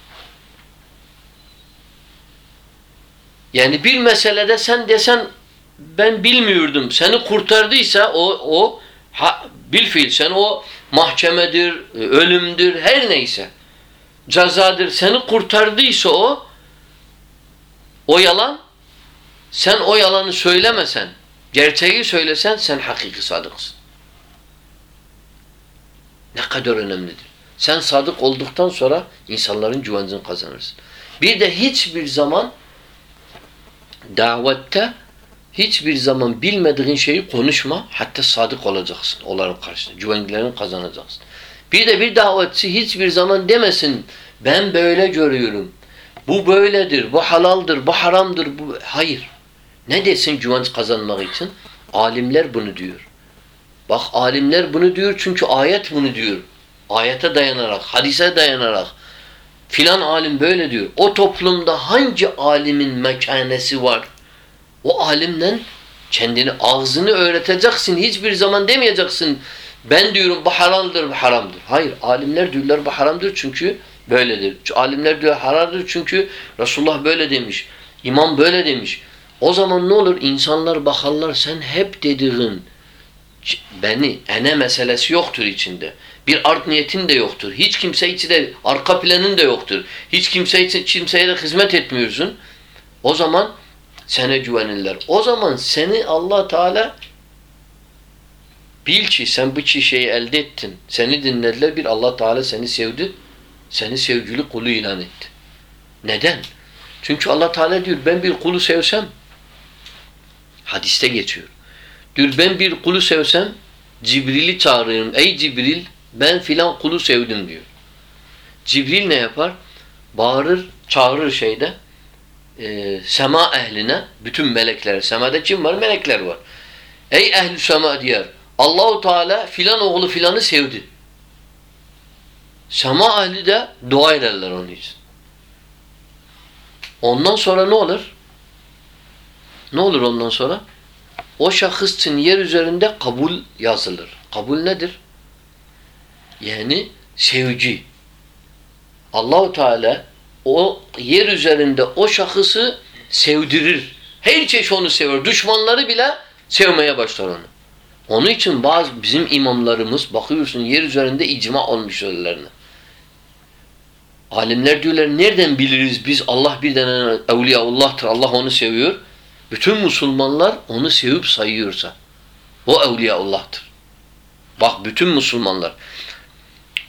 Yani bir meselede sen desen ben bilmiyordum. Seni kurtardıysa o o ha, bilfiil sen o mahkemedir, ölümdür, her neyse cezadır. Seni kurtardıysa o o yalan sen o yalanı söylemesen, gerçeği söylesen sen hakiki sadıksın. Ne kadar önemlidir. Sen sadık olduktan sonra insanların güvencini kazanırsın. Bir de hiçbir zaman davette hiçbir zaman bilmediğin şeyi konuşma. Hatta sadık olacaksın onların karşısında. Güvenlerini kazanacaksın. Bir de bir davetçi hiçbir zaman demesin ben böyle görüyorum. Bu böyledir, bu halaldır, bu haramdır. Bu... Hayır. Ne desin güvenç kazanmak için? Alimler bunu diyor. Bak alimler bunu diyor çünkü ayet bunu diyor. Ayete dayanarak, hadise dayanarak filan alim böyle diyor. O toplumda hangi alimin mekanesi var? O alimden kendini ağzını öğreteceksin. Hiçbir zaman demeyeceksin. Ben diyorum bu haramdır, bu haramdır. Hayır. Alimler diyorlar bu haramdır çünkü böyledir. Alimler diyor haramdır çünkü Resulullah böyle demiş. İmam böyle demiş. O zaman ne olur? İnsanlar bakarlar sen hep dediğin beni, ene meselesi yoktur içinde. Bir art niyetin de yoktur. Hiç kimse içinde arka planın da yoktur. Hiç kimse için kimseye de hizmet etmiyorsun. O zaman sana güvenirler. O zaman seni Allah Teala bil ki sen bu şeyi elde ettin. Seni dinlediler. Bir Allah Teala seni sevdi. Seni sevgili kulu ilan etti. Neden? Çünkü Allah Teala diyor ben bir kulu sevsem hadiste geçiyor. Diyor ben bir kulu sevsem Cibril'i çağırırım. Ey Cibril ben filan kulu sevdim diyor. Cibril ne yapar? Bağırır, çağırır şeyde e, sema ehline, bütün melekler, semada kim var? Melekler var. Ey ehli sema diyor. Allahu Teala filan oğlu filanı sevdi. Sema ehli de dua ederler onun için. Ondan sonra ne olur? Ne olur ondan sonra? O şahıs yer üzerinde kabul yazılır. Kabul nedir? Yani sevgi. Allahu Teala o yer üzerinde o şahısı sevdirir. Her çeşit onu sever. Düşmanları bile sevmeye başlar onu. Onun için bazı bizim imamlarımız bakıyorsun yer üzerinde icma olmuş önlerine. Alimler diyorlar nereden biliriz biz Allah bir tane evliyaullah'tır. Allah onu seviyor. Bütün Müslümanlar onu sevip sayıyorsa o evliyaullah'tır. Bak bütün Müslümanlar.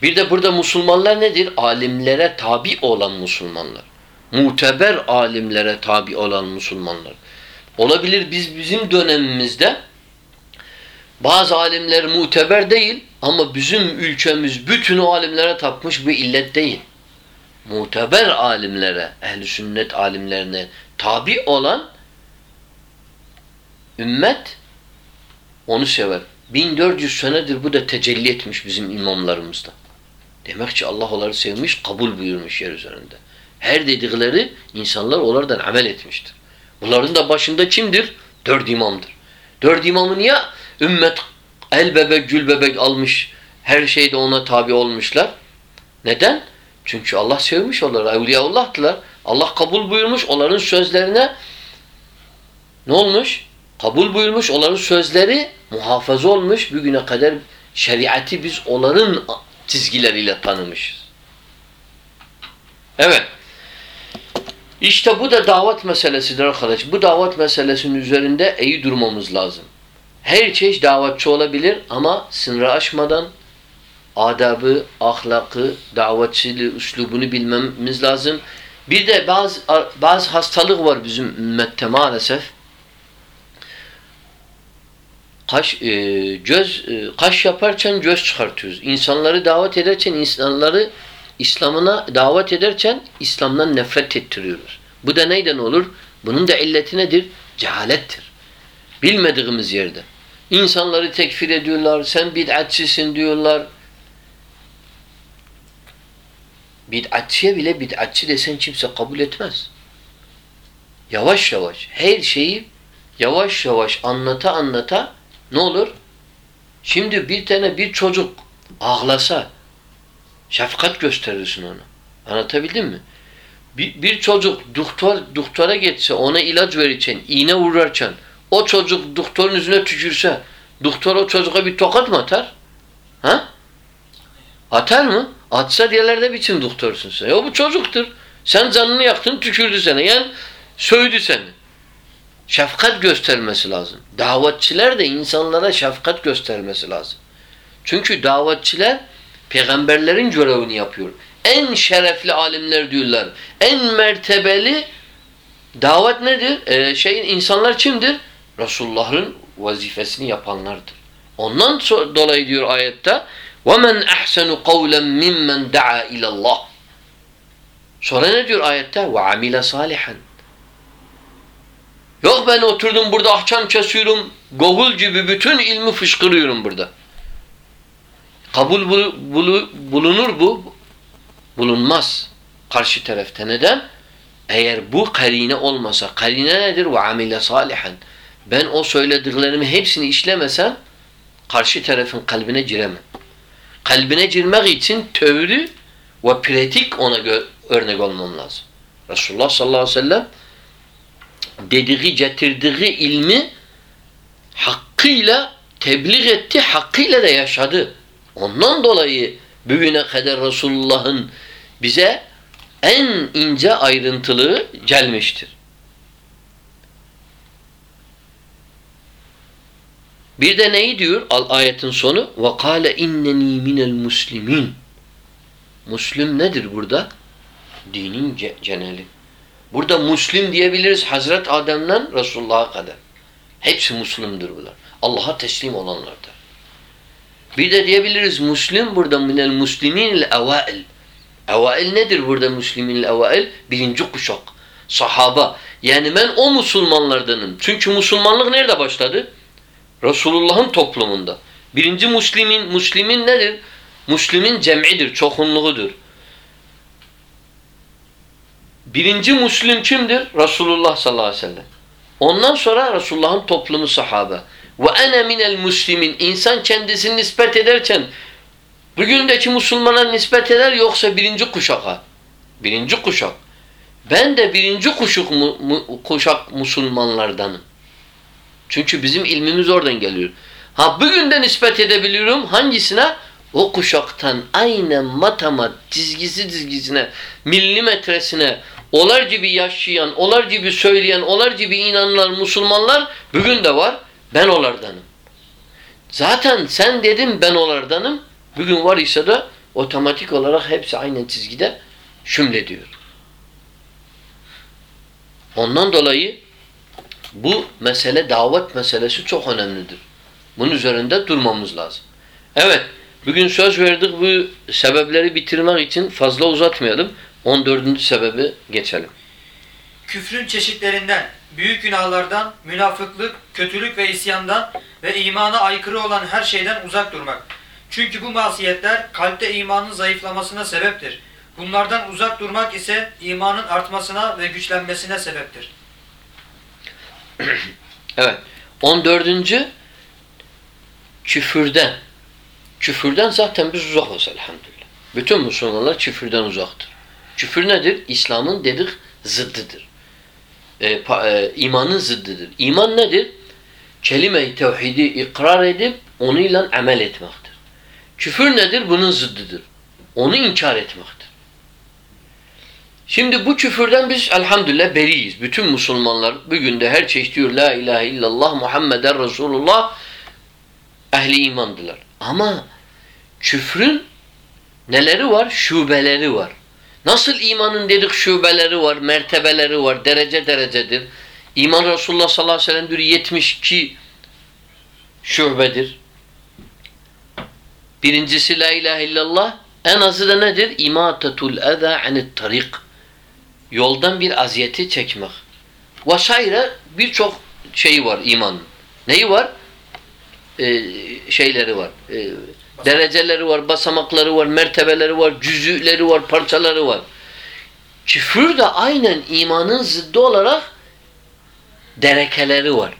Bir de burada Müslümanlar nedir? Alimlere tabi olan Müslümanlar. Muteber alimlere tabi olan Müslümanlar. Olabilir biz bizim dönemimizde bazı alimler muteber değil ama bizim ülkemiz bütün o alimlere tapmış bir illet değil. Muteber alimlere, ehli sünnet alimlerine tabi olan ümmet onu sever. 1400 senedir bu da tecelli etmiş bizim imamlarımızda. Demek ki Allah onları sevmiş, kabul buyurmuş yer üzerinde. Her dedikleri insanlar onlardan amel etmiştir. Bunların da başında kimdir? Dört imamdır. Dört imamı niye ümmet el bebek gül bebek almış, her şeyde ona tabi olmuşlar? Neden? Çünkü Allah sevmiş onları, evliyaullah'tılar. Allah kabul buyurmuş, onların sözlerine ne olmuş? Kabul buyurmuş, onların sözleri muhafaza olmuş, bugüne kadar Şeriatı biz onların çizgileriyle tanımışız. Evet. İşte bu da davet meselesidir arkadaş. Bu davet meselesinin üzerinde iyi durmamız lazım. Her çeşit davetçi olabilir ama sınırı aşmadan adabı, ahlakı, davetçiliği, üslubunu bilmemiz lazım. Bir de bazı bazı hastalık var bizim ümmette maalesef. Kaş, e, göz, e, kaş yaparken göz çıkartıyoruz. İnsanları davet ederken insanları İslam'ına davet ederken İslam'dan nefret ettiriyoruz. Bu da neyden olur? Bunun da illeti nedir? Cehalettir. Bilmediğimiz yerde. İnsanları tekfir ediyorlar, sen bid'atçisin diyorlar. Bid'atçiye bile bid'atçi desen kimse kabul etmez. Yavaş yavaş her şeyi yavaş yavaş anlata anlata ne olur? Şimdi bir tane bir çocuk ağlasa şefkat gösterirsin ona. Anlatabildim mi? Bir, bir çocuk doktor doktora geçse ona ilaç verirken, iğne vurarken o çocuk doktorun yüzüne tükürse doktor o çocuğa bir tokat mı atar? Ha? Atar mı? Atsa diğerlerde biçim doktorsun sen. Ya bu çocuktur. Sen canını yaktın tükürdü sana. Yani söydü seni Şefkat göstermesi lazım. Davetçiler de insanlara şefkat göstermesi lazım. Çünkü davetçiler peygamberlerin görevini yapıyor. En şerefli alimler diyorlar. En mertebeli davet nedir? Ee, şeyin insanlar kimdir? Resulullah'ın vazifesini yapanlardır. Ondan dolayı diyor ayette وَمَنْ أَحْسَنُ قَوْلًا مِمَّنْ دَعَا اِلَى اللّٰهِ Sonra ne diyor ayette? وَعَمِلَ صَالِحًا Yok ben oturdum burada ahkam kesiyorum. Gogul gibi bütün ilmi fışkırıyorum burada. Kabul bul, bul, bulunur bu. Bulunmaz. Karşı tarafta neden? Eğer bu karine olmasa, karine nedir? Ve amile salihen. Ben o söylediklerimi hepsini işlemesem karşı tarafın kalbine giremem. Kalbine girmek için tövri ve pratik ona örnek olmam lazım. Resulullah sallallahu aleyhi ve sellem dediği, getirdiği ilmi hakkıyla tebliğ etti, hakkıyla da yaşadı. Ondan dolayı bugüne kadar Resulullah'ın bize en ince ayrıntılı gelmiştir. Bir de neyi diyor al ayetin sonu? Ve kâle inneni minel muslimin. Müslüm nedir burada? Dinin geneli. Burada Müslim diyebiliriz Hazret Adem'den Resulullah'a kadar. Hepsi Müslümdür bunlar. Allah'a teslim olanlardır. Bir de diyebiliriz Müslim burada minel muslimin evail. Evail nedir burada Müslümin evail? Birinci kuşak. Sahaba. Yani ben o Müslümanlardanım. Çünkü Müslümanlık nerede başladı? Resulullah'ın toplumunda. Birinci Müslümin, Müslümin nedir? Müslümin cem'idir, çokunluğudur. Birinci Müslüm kimdir? Resulullah sallallahu aleyhi ve sellem. Ondan sonra Resulullah'ın toplumu sahabe. Ve ene minel muslimin. İnsan kendisini nispet ederken bugündeki Müslümana nispet eder yoksa birinci kuşaka. Birinci kuşak. Ben de birinci kuşak, kuşak Müslümanlardanım. Çünkü bizim ilmimiz oradan geliyor. Ha bugün de nispet edebiliyorum. Hangisine? O kuşaktan aynen matemat çizgisi çizgisine, milimetresine olar gibi yaşayan, olar gibi söyleyen, olar gibi inananlar, Müslümanlar bugün de var. Ben olardanım. Zaten sen dedim ben olardanım. Bugün var ise de otomatik olarak hepsi aynen çizgide şümlediyor. Ondan dolayı bu mesele davet meselesi çok önemlidir. Bunun üzerinde durmamız lazım. Evet, bugün söz verdik bu sebepleri bitirmek için fazla uzatmayalım. 14. sebebi geçelim. Küfrün çeşitlerinden, büyük günahlardan, münafıklık, kötülük ve isyandan ve imana aykırı olan her şeyden uzak durmak. Çünkü bu masiyetler kalpte imanın zayıflamasına sebeptir. Bunlardan uzak durmak ise imanın artmasına ve güçlenmesine sebeptir. [clears throat] evet. 14. küfürden. Küfürden zaten biz uzakız elhamdülillah. Bütün Müslümanlar küfürden uzaktır. Küfür nedir? İslam'ın dedik zıddıdır. E, pa, e, imanın zıddıdır. İman nedir? Kelime-i tevhidi ikrar edip onunla amel etmektir. Küfür nedir? Bunun zıddıdır. Onu inkar etmektir. Şimdi bu küfürden biz elhamdülillah beriyiz. Bütün Müslümanlar bugün de her çeşit diyor La ilahe illallah Muhammeden Resulullah ehli imandılar. Ama küfrün neleri var? Şubeleri var. Nasıl imanın dedik şubeleri var, mertebeleri var, derece derecedir. İman Resulullah sallallahu aleyhi ve sellem diyor 72 şubedir. Birincisi la ilahe illallah. En azı da nedir? İmatatul eza anit tarik. Yoldan bir aziyeti çekmek. Vesaire birçok şey var imanın. Neyi var? Ee, şeyleri var. Ee, dereceleri var, basamakları var, mertebeleri var, cüzüleri var, parçaları var. Küfür de aynen imanın zıddı olarak derekeleri var.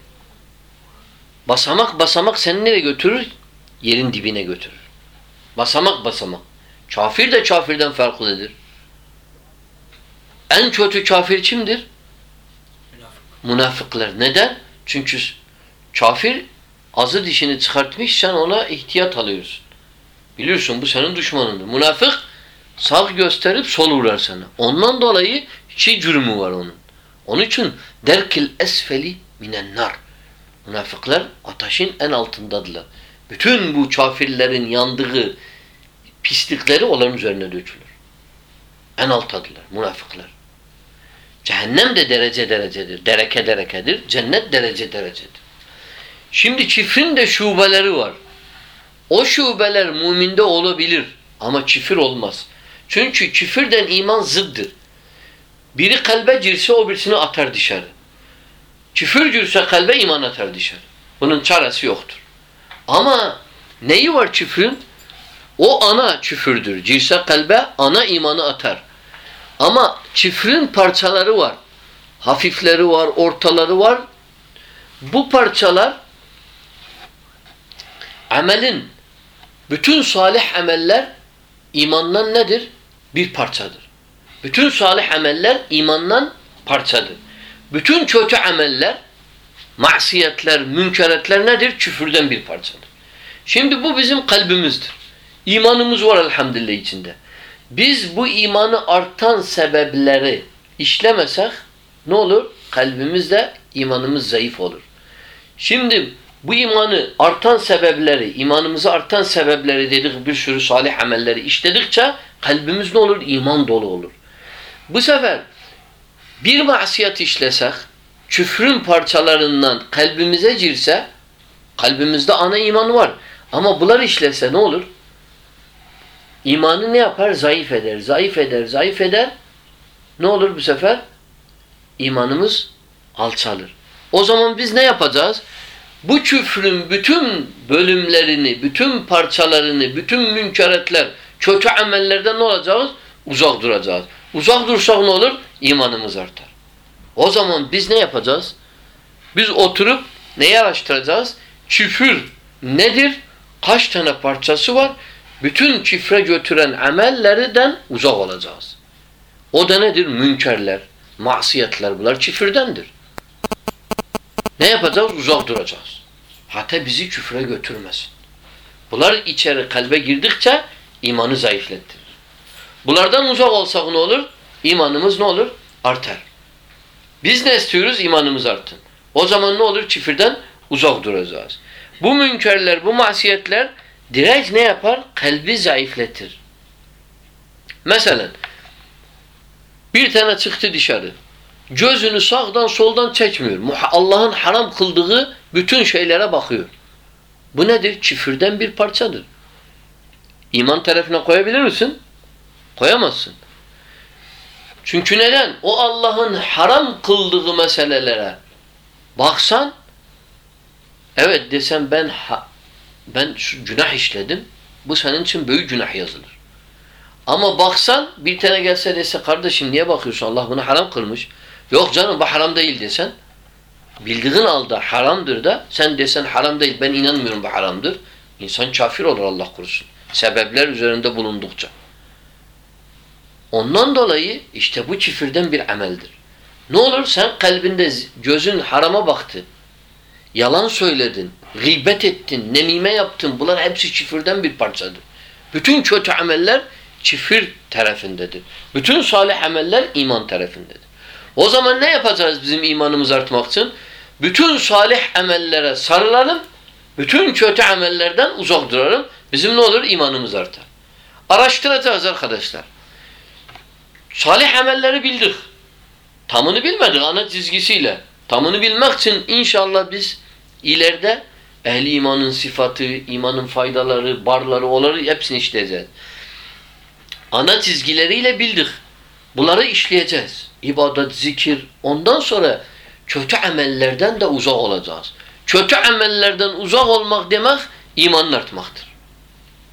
Basamak basamak seni nereye götürür? Yerin dibine götürür. Basamak basamak. Kafir de kafirden farklıdır. En kötü kafir kimdir? Münafık. Münafıklar. Neden? Çünkü kafir azı dişini çıkartmış sen ona ihtiyat alıyorsun. Biliyorsun bu senin düşmanındır. Münafık sağ gösterip sol vurar sana. Ondan dolayı iki cürmü var onun. Onun için derkil esfeli minen nar. Münafıklar ateşin en altındadırlar. Bütün bu kafirlerin yandığı pislikleri onların üzerine dökülür. En alttadırlar münafıklar. Cehennem de derece derecedir. Dereke derekedir. Cennet derece derecedir. Şimdi çifrin de şubeleri var. O şubeler müminde olabilir ama küfür olmaz. Çünkü küfürden iman zıddır. Biri kalbe girse o birisini atar dışarı. Küfür girse kalbe iman atar dışarı. Bunun çaresi yoktur. Ama neyi var küfrün? O ana küfürdür. Girse kalbe ana imanı atar. Ama küfrün parçaları var. Hafifleri var, ortaları var. Bu parçalar amelin bütün salih ameller imandan nedir? Bir parçadır. Bütün salih ameller imandan parçadır. Bütün kötü ameller, masiyetler, münkeretler nedir? Küfürden bir parçadır. Şimdi bu bizim kalbimizdir. İmanımız var elhamdülillah içinde. Biz bu imanı artan sebepleri işlemesek ne olur? Kalbimizde imanımız zayıf olur. Şimdi bu imanı artan sebepleri, imanımızı artan sebepleri dedik bir sürü salih amelleri işledikçe kalbimiz ne olur? İman dolu olur. Bu sefer bir masiyet işlesek, küfrün parçalarından kalbimize girse, kalbimizde ana iman var. Ama bunlar işlese ne olur? İmanı ne yapar? Zayıf eder, zayıf eder, zayıf eder. Ne olur bu sefer? İmanımız alçalır. O zaman biz ne yapacağız? Bu küfrün bütün bölümlerini, bütün parçalarını, bütün münkeretler, kötü amellerden ne olacağız? Uzak duracağız. Uzak dursak ne olur? İmanımız artar. O zaman biz ne yapacağız? Biz oturup neyi araştıracağız? Küfür nedir? Kaç tane parçası var? Bütün küfre götüren amellerden uzak olacağız. O da nedir? Münkerler, masiyetler bunlar küfürdendir. Ne yapacağız? Uzak duracağız. Hatta bizi küfre götürmesin. Bunlar içeri kalbe girdikçe imanı zayıflettirir. Bunlardan uzak olsak ne olur? İmanımız ne olur? Artar. Biz ne istiyoruz? İmanımız artsın. O zaman ne olur? Küfürden uzak duracağız. Bu münkerler, bu masiyetler direkt ne yapar? Kalbi zayıfletir. Mesela bir tane çıktı dışarı. Gözünü sağdan soldan çekmiyor. Allah'ın haram kıldığı bütün şeylere bakıyor. Bu nedir? Küfürden bir parçadır. İman tarafına koyabilir misin? Koyamazsın. Çünkü neden? O Allah'ın haram kıldığı meselelere baksan evet desem ben ben şu günah işledim. Bu senin için büyük günah yazılır. Ama baksan bir tane gelse dese kardeşim niye bakıyorsun? Allah bunu haram kılmış. Yok canım bu haram değil desen bildiğin alda haramdır da sen desen haram değil ben inanmıyorum bu haramdır. İnsan kafir olur Allah korusun. Sebepler üzerinde bulundukça. Ondan dolayı işte bu küfürden bir ameldir. Ne olur sen kalbinde gözün harama baktı. Yalan söyledin, gıybet ettin, nemime yaptın. Bunlar hepsi küfürden bir parçadır. Bütün kötü ameller çifir tarafındadır. Bütün salih ameller iman tarafındadır. O zaman ne yapacağız bizim imanımız artmak için? Bütün salih amellere sarılalım, bütün kötü amellerden uzak duralım. Bizim ne olur? İmanımız artar. Araştıracağız arkadaşlar. Salih amelleri bildik. Tamını bilmedik ana çizgisiyle. Tamını bilmek için inşallah biz ileride ehli imanın sıfatı, imanın faydaları, barları, oları hepsini işleyeceğiz. Ana çizgileriyle bildik. Bunları işleyeceğiz. İbadet, zikir. Ondan sonra kötü amellerden de uzak olacağız. Kötü amellerden uzak olmak demek imanın artmaktır.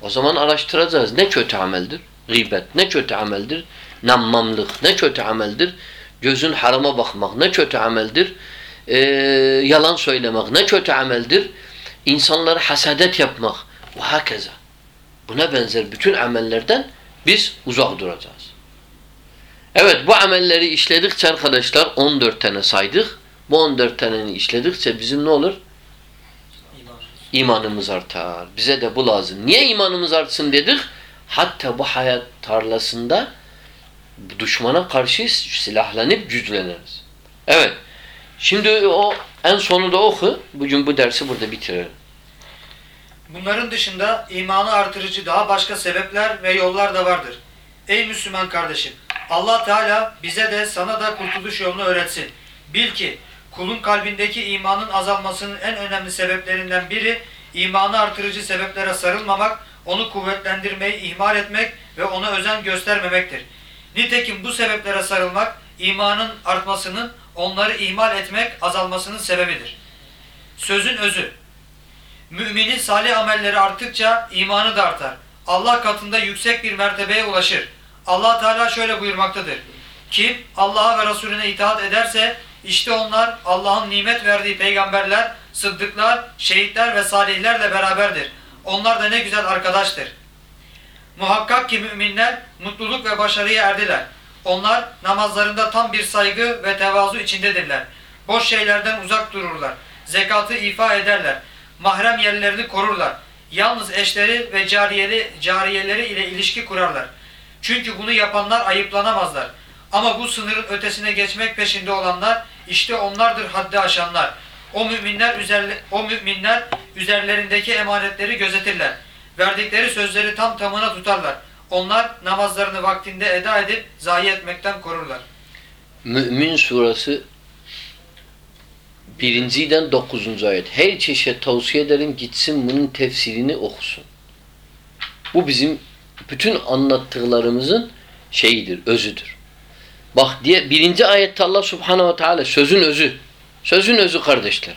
O zaman araştıracağız. Ne kötü ameldir? Gıybet. Ne kötü ameldir? Nammamlık. Ne kötü ameldir? Gözün harama bakmak. Ne kötü ameldir? Ee, yalan söylemek. Ne kötü ameldir? İnsanlara hasadet yapmak. Ve hakeza. Buna benzer bütün amellerden biz uzak duracağız. Evet bu amelleri işledikçe arkadaşlar 14 tane saydık. Bu 14 taneni işledikçe bizim ne olur? İman. İmanımız artar. Bize de bu lazım. Niye imanımız artsın dedik? Hatta bu hayat tarlasında düşmana karşı silahlanıp güçleniriz. Evet. Şimdi o en sonu da oku. Bugün bu dersi burada bitirelim. Bunların dışında imanı artırıcı daha başka sebepler ve yollar da vardır. Ey Müslüman kardeşim! Allah Teala bize de sana da kurtuluş yolunu öğretsin. Bil ki kulun kalbindeki imanın azalmasının en önemli sebeplerinden biri imanı artırıcı sebeplere sarılmamak, onu kuvvetlendirmeyi ihmal etmek ve ona özen göstermemektir. Nitekim bu sebeplere sarılmak imanın artmasının, onları ihmal etmek azalmasının sebebidir. Sözün özü Müminin salih amelleri arttıkça imanı da artar. Allah katında yüksek bir mertebeye ulaşır. Allah Teala şöyle buyurmaktadır. Kim Allah'a ve Resulüne itaat ederse işte onlar Allah'ın nimet verdiği peygamberler, sıddıklar, şehitler ve salihlerle beraberdir. Onlar da ne güzel arkadaştır. Muhakkak ki müminler mutluluk ve başarıya erdiler. Onlar namazlarında tam bir saygı ve tevazu içindedirler. Boş şeylerden uzak dururlar. Zekatı ifa ederler. Mahrem yerlerini korurlar. Yalnız eşleri ve cariyeli, cariyeleri ile ilişki kurarlar. Çünkü bunu yapanlar ayıplanamazlar. Ama bu sınırın ötesine geçmek peşinde olanlar işte onlardır haddi aşanlar. O müminler üzerle, o müminler üzerlerindeki emanetleri gözetirler. Verdikleri sözleri tam tamına tutarlar. Onlar namazlarını vaktinde eda edip zayi etmekten korurlar. Mümin suresi birinciden dokuzuncu ayet. Her çeşit tavsiye ederim gitsin bunun tefsirini okusun. Bu bizim bütün anlattıklarımızın şeyidir, özüdür. Bak diye birinci ayette Allah subhanehu ve teala sözün özü. Sözün özü kardeşler.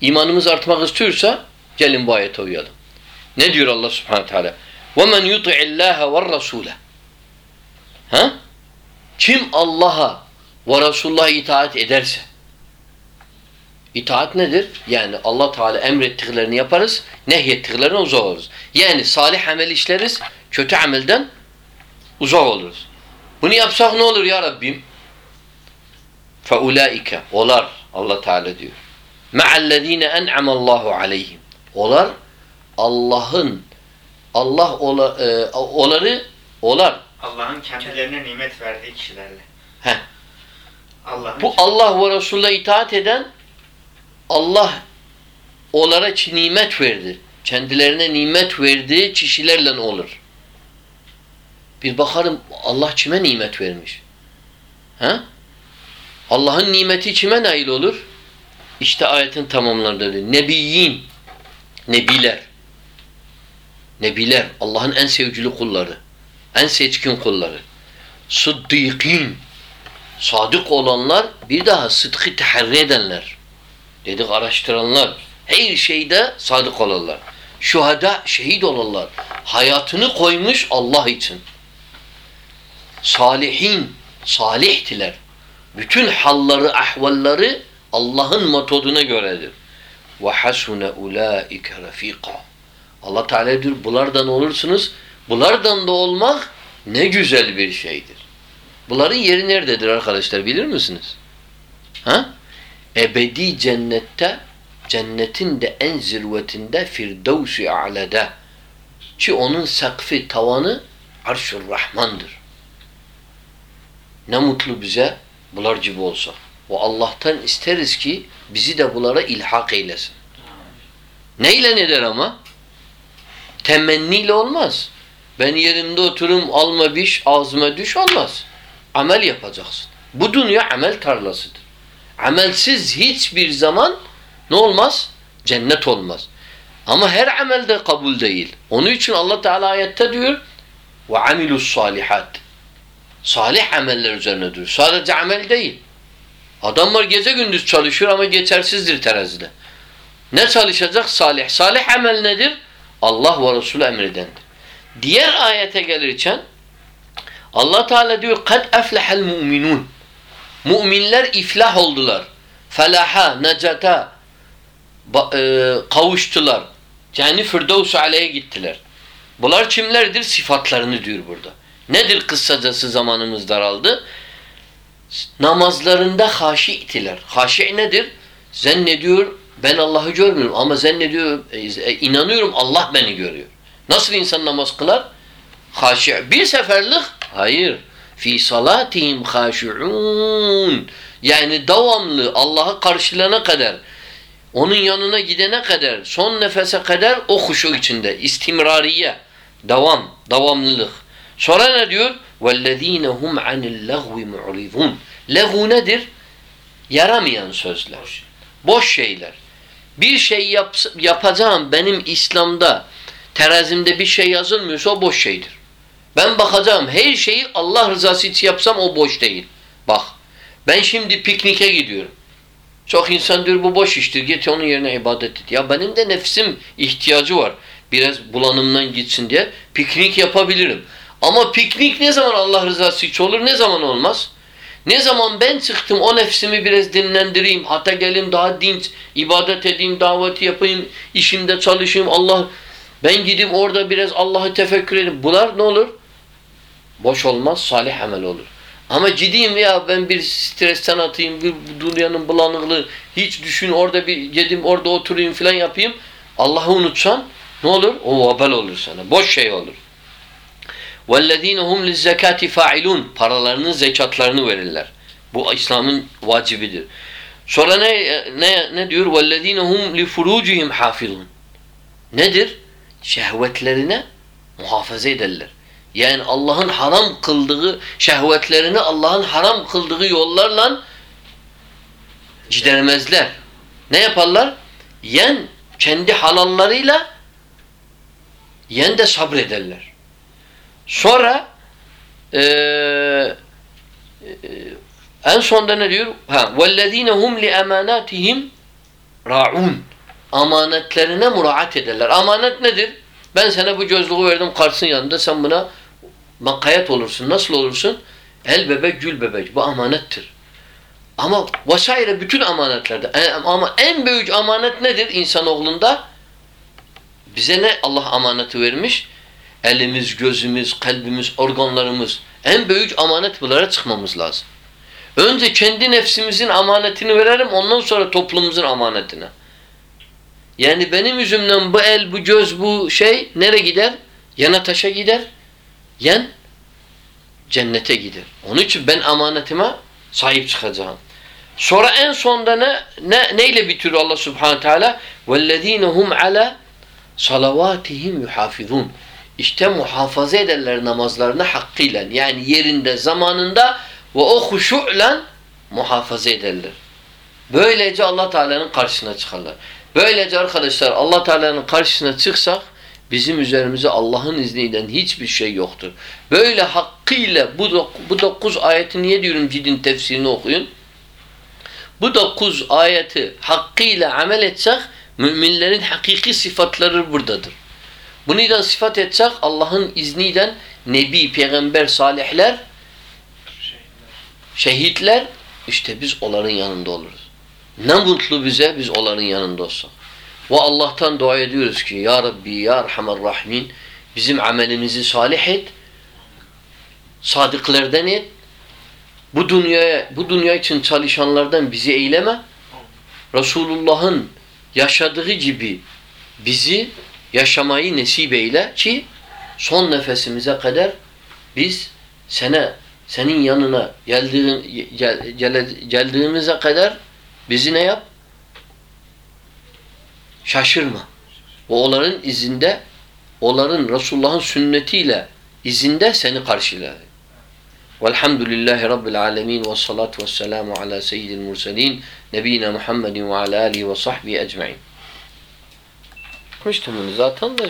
İmanımız artmak istiyorsa gelin bu ayete uyalım. Ne diyor Allah subhanehu ve teala? وَمَنْ يُطِعِ اللّٰهَ وَالرَّسُولَ Ha? Kim Allah'a ve Resulullah'a itaat ederse İtaat nedir? Yani Allah Teala emrettiklerini yaparız, nehyettiklerine uzak oluruz. Yani salih amel işleriz, kötü amelden uzak oluruz. Bunu yapsak ne olur ya Rabbim? Feulaike olar Allah Teala diyor. Ma'allezine en'ama Allahu aleyhim. Olar Allah'ın Allah ola, e, oları olar. Allah'ın kendilerine nimet verdiği kişilerle. He. Allah Bu Allah ve Resul'e itaat eden Allah onlara nimet verdi. Kendilerine nimet verdiği kişilerle olur. Bir bakarım Allah kime nimet vermiş? Ha? Allah'ın nimeti kime nail olur? İşte ayetin tamamlarında diyor. Nebiyyin. Nebiler. Nebiler. Allah'ın en sevgili kulları. En seçkin kulları. Sıddıkîn. Sadık olanlar bir daha sıdkı teherri edenler. Dedik araştıranlar. Her şeyde sadık olanlar. Şuhada şehit olanlar. Hayatını koymuş Allah için. Salihin, salihtiler. Bütün halları, ahvalları Allah'ın metoduna göredir. Ve hasune ulaike rafika. Allah Teala diyor bulardan olursunuz. Bulardan da olmak ne güzel bir şeydir. Bunların yeri nerededir arkadaşlar bilir misiniz? Ha? Ebedi cennette cennetin de en zirvetinde Firdevs-i A'la'da Ki onun sakfı, tavanı arşur rahmandır. Ne mutlu bize bular gibi olsa. Ve Allah'tan isteriz ki bizi de bunlara ilhak eylesin. Neyle nedir ama? Temenniyle olmaz. Ben yerimde oturum alma biş, ağzıma düş olmaz. Amel yapacaksın. Bu dünya amel tarlasıdır. Amelsiz hiçbir zaman ne olmaz? Cennet olmaz. Ama her amel de kabul değil. Onun için Allah Teala ayette diyor ve amilus salihat. Salih ameller üzerine duruyor. Sadece amel değil. Adamlar gece gündüz çalışıyor ama geçersizdir terazide. Ne çalışacak? Salih. Salih amel nedir? Allah ve Resulü emredendir. Diğer ayete gelirken Allah Teala diyor kad eflehel mu'minun. Müminler iflah oldular. Felaha, necata e, kavuştular. Yani Firdevs aleyhe gittiler. Bunlar kimlerdir? Sıfatlarını diyor burada. Nedir kısacası zamanımız daraldı? Namazlarında haşi itiler. Haşi nedir? Zannediyor ben Allah'ı görmüyorum ama zannediyor e, e, inanıyorum Allah beni görüyor. Nasıl insan namaz kılar? Haşi. Bir seferlik? Hayır. Fi salatihim haşi'un. Yani devamlı Allah'ı karşılayana kadar onun yanına gidene kadar son nefese kadar o huşu içinde istimrariye devam, devamlılık. Sonra ne diyor? وَالَّذ۪ينَ هُمْ عَنِ اللَّغْوِ مُعْرِضُونَ Lehu nedir? Yaramayan sözler. Boş şeyler. Bir şey yap, yapacağım benim İslam'da terazimde bir şey yazılmıyorsa o boş şeydir. Ben bakacağım her şeyi Allah rızası için yapsam o boş değil. Bak ben şimdi piknike gidiyorum. Çok insan diyor bu boş iştir. Git onun yerine ibadet et. Ya benim de nefsim ihtiyacı var. Biraz bulanımdan gitsin diye piknik yapabilirim. Ama piknik ne zaman Allah rızası için olur ne zaman olmaz? Ne zaman ben çıktım o nefsimi biraz dinlendireyim. Hatta geleyim daha dinç, ibadet edeyim, daveti yapayım, işimde çalışayım. Allah ben gideyim orada biraz Allah'ı tefekkür edeyim. Bunlar ne olur? Boş olmaz, salih amel olur. Ama gideyim ya ben bir stresten atayım, bir dünyanın bulanıklığı, hiç düşün orada bir yedim orada oturayım filan yapayım. Allah'ı unutsan ne olur? O vebal olur sana. Boş şey olur. وَالَّذ۪ينَ هُمْ لِلزَّكَاتِ فَاِلُونَ Paralarının zekatlarını verirler. Bu İslam'ın vacibidir. Sonra ne ne ne diyor? وَالَّذ۪ينَ هُمْ لِفُرُوجِهِمْ حَافِظُونَ Nedir? Şehvetlerine muhafaza ederler. Yani Allah'ın haram kıldığı şehvetlerini Allah'ın haram kıldığı yollarla gidermezler. Ne yaparlar? Yen kendi halallarıyla yen de sabrederler. Sonra e, e, en sonda ne diyor? Ha, وَالَّذ۪ينَ هُمْ لِأَمَانَاتِهِمْ رَاعُونَ Amanetlerine muraat ederler. Amanet nedir? Ben sana bu gözlüğü verdim karşısın yanında sen buna makayet olursun. Nasıl olursun? El bebek gül bebek. Bu amanettir. Ama vesaire bütün amanetlerde e, ama en büyük amanet nedir insanoğlunda? Bize ne Allah amaneti vermiş? elimiz, gözümüz, kalbimiz, organlarımız en büyük amanet bunlara çıkmamız lazım. Önce kendi nefsimizin amanetini verelim ondan sonra toplumumuzun amanetine. Yani benim yüzümden bu el, bu göz, bu şey nereye gider? Yana taşa gider. Yen cennete gider. Onun için ben amanetime sahip çıkacağım. Sonra en sonda ne ne neyle bitiriyor Allah Subhanahu Teala? "Vellezine hum ala salavatihim yuhafizun." İşte muhafaza ederler namazlarını hakkıyla. Yani yerinde, zamanında ve o huşu'la muhafaza ederler. Böylece Allah Teala'nın karşısına çıkarlar. Böylece arkadaşlar Allah Teala'nın karşısına çıksak bizim üzerimize Allah'ın izniyle hiçbir şey yoktur. Böyle hakkıyla bu, dok bu dokuz ayeti niye diyorum cidin tefsirini okuyun? Bu dokuz ayeti hakkıyla amel etsek müminlerin hakiki sıfatları buradadır. Bunu da sıfat etsek Allah'ın izniyle Nebi, Peygamber, Salihler, şehitler işte biz onların yanında oluruz. Ne mutlu bize biz onların yanında olsak. Ve Allah'tan dua ediyoruz ki Ya Rabbi Ya Erhamer Rahimin bizim amelimizi salih et. Sadıklardan et. Bu dünyaya bu dünya için çalışanlardan bizi eyleme. Resulullah'ın yaşadığı gibi bizi yaşamayı nasip eyle ki son nefesimize kadar biz sene senin yanına geldiğin gel, geldiğimize kadar bizi ne yap? Şaşırma. Ve onların izinde onların Resulullah'ın sünnetiyle izinde seni karşılar. Velhamdülillahi Rabbil alemin ve salatu ve selamu ala seyyidil murselin nebina Muhammedin ve ala alihi ve sahbihi ecmain. Konuştum bunu zaten de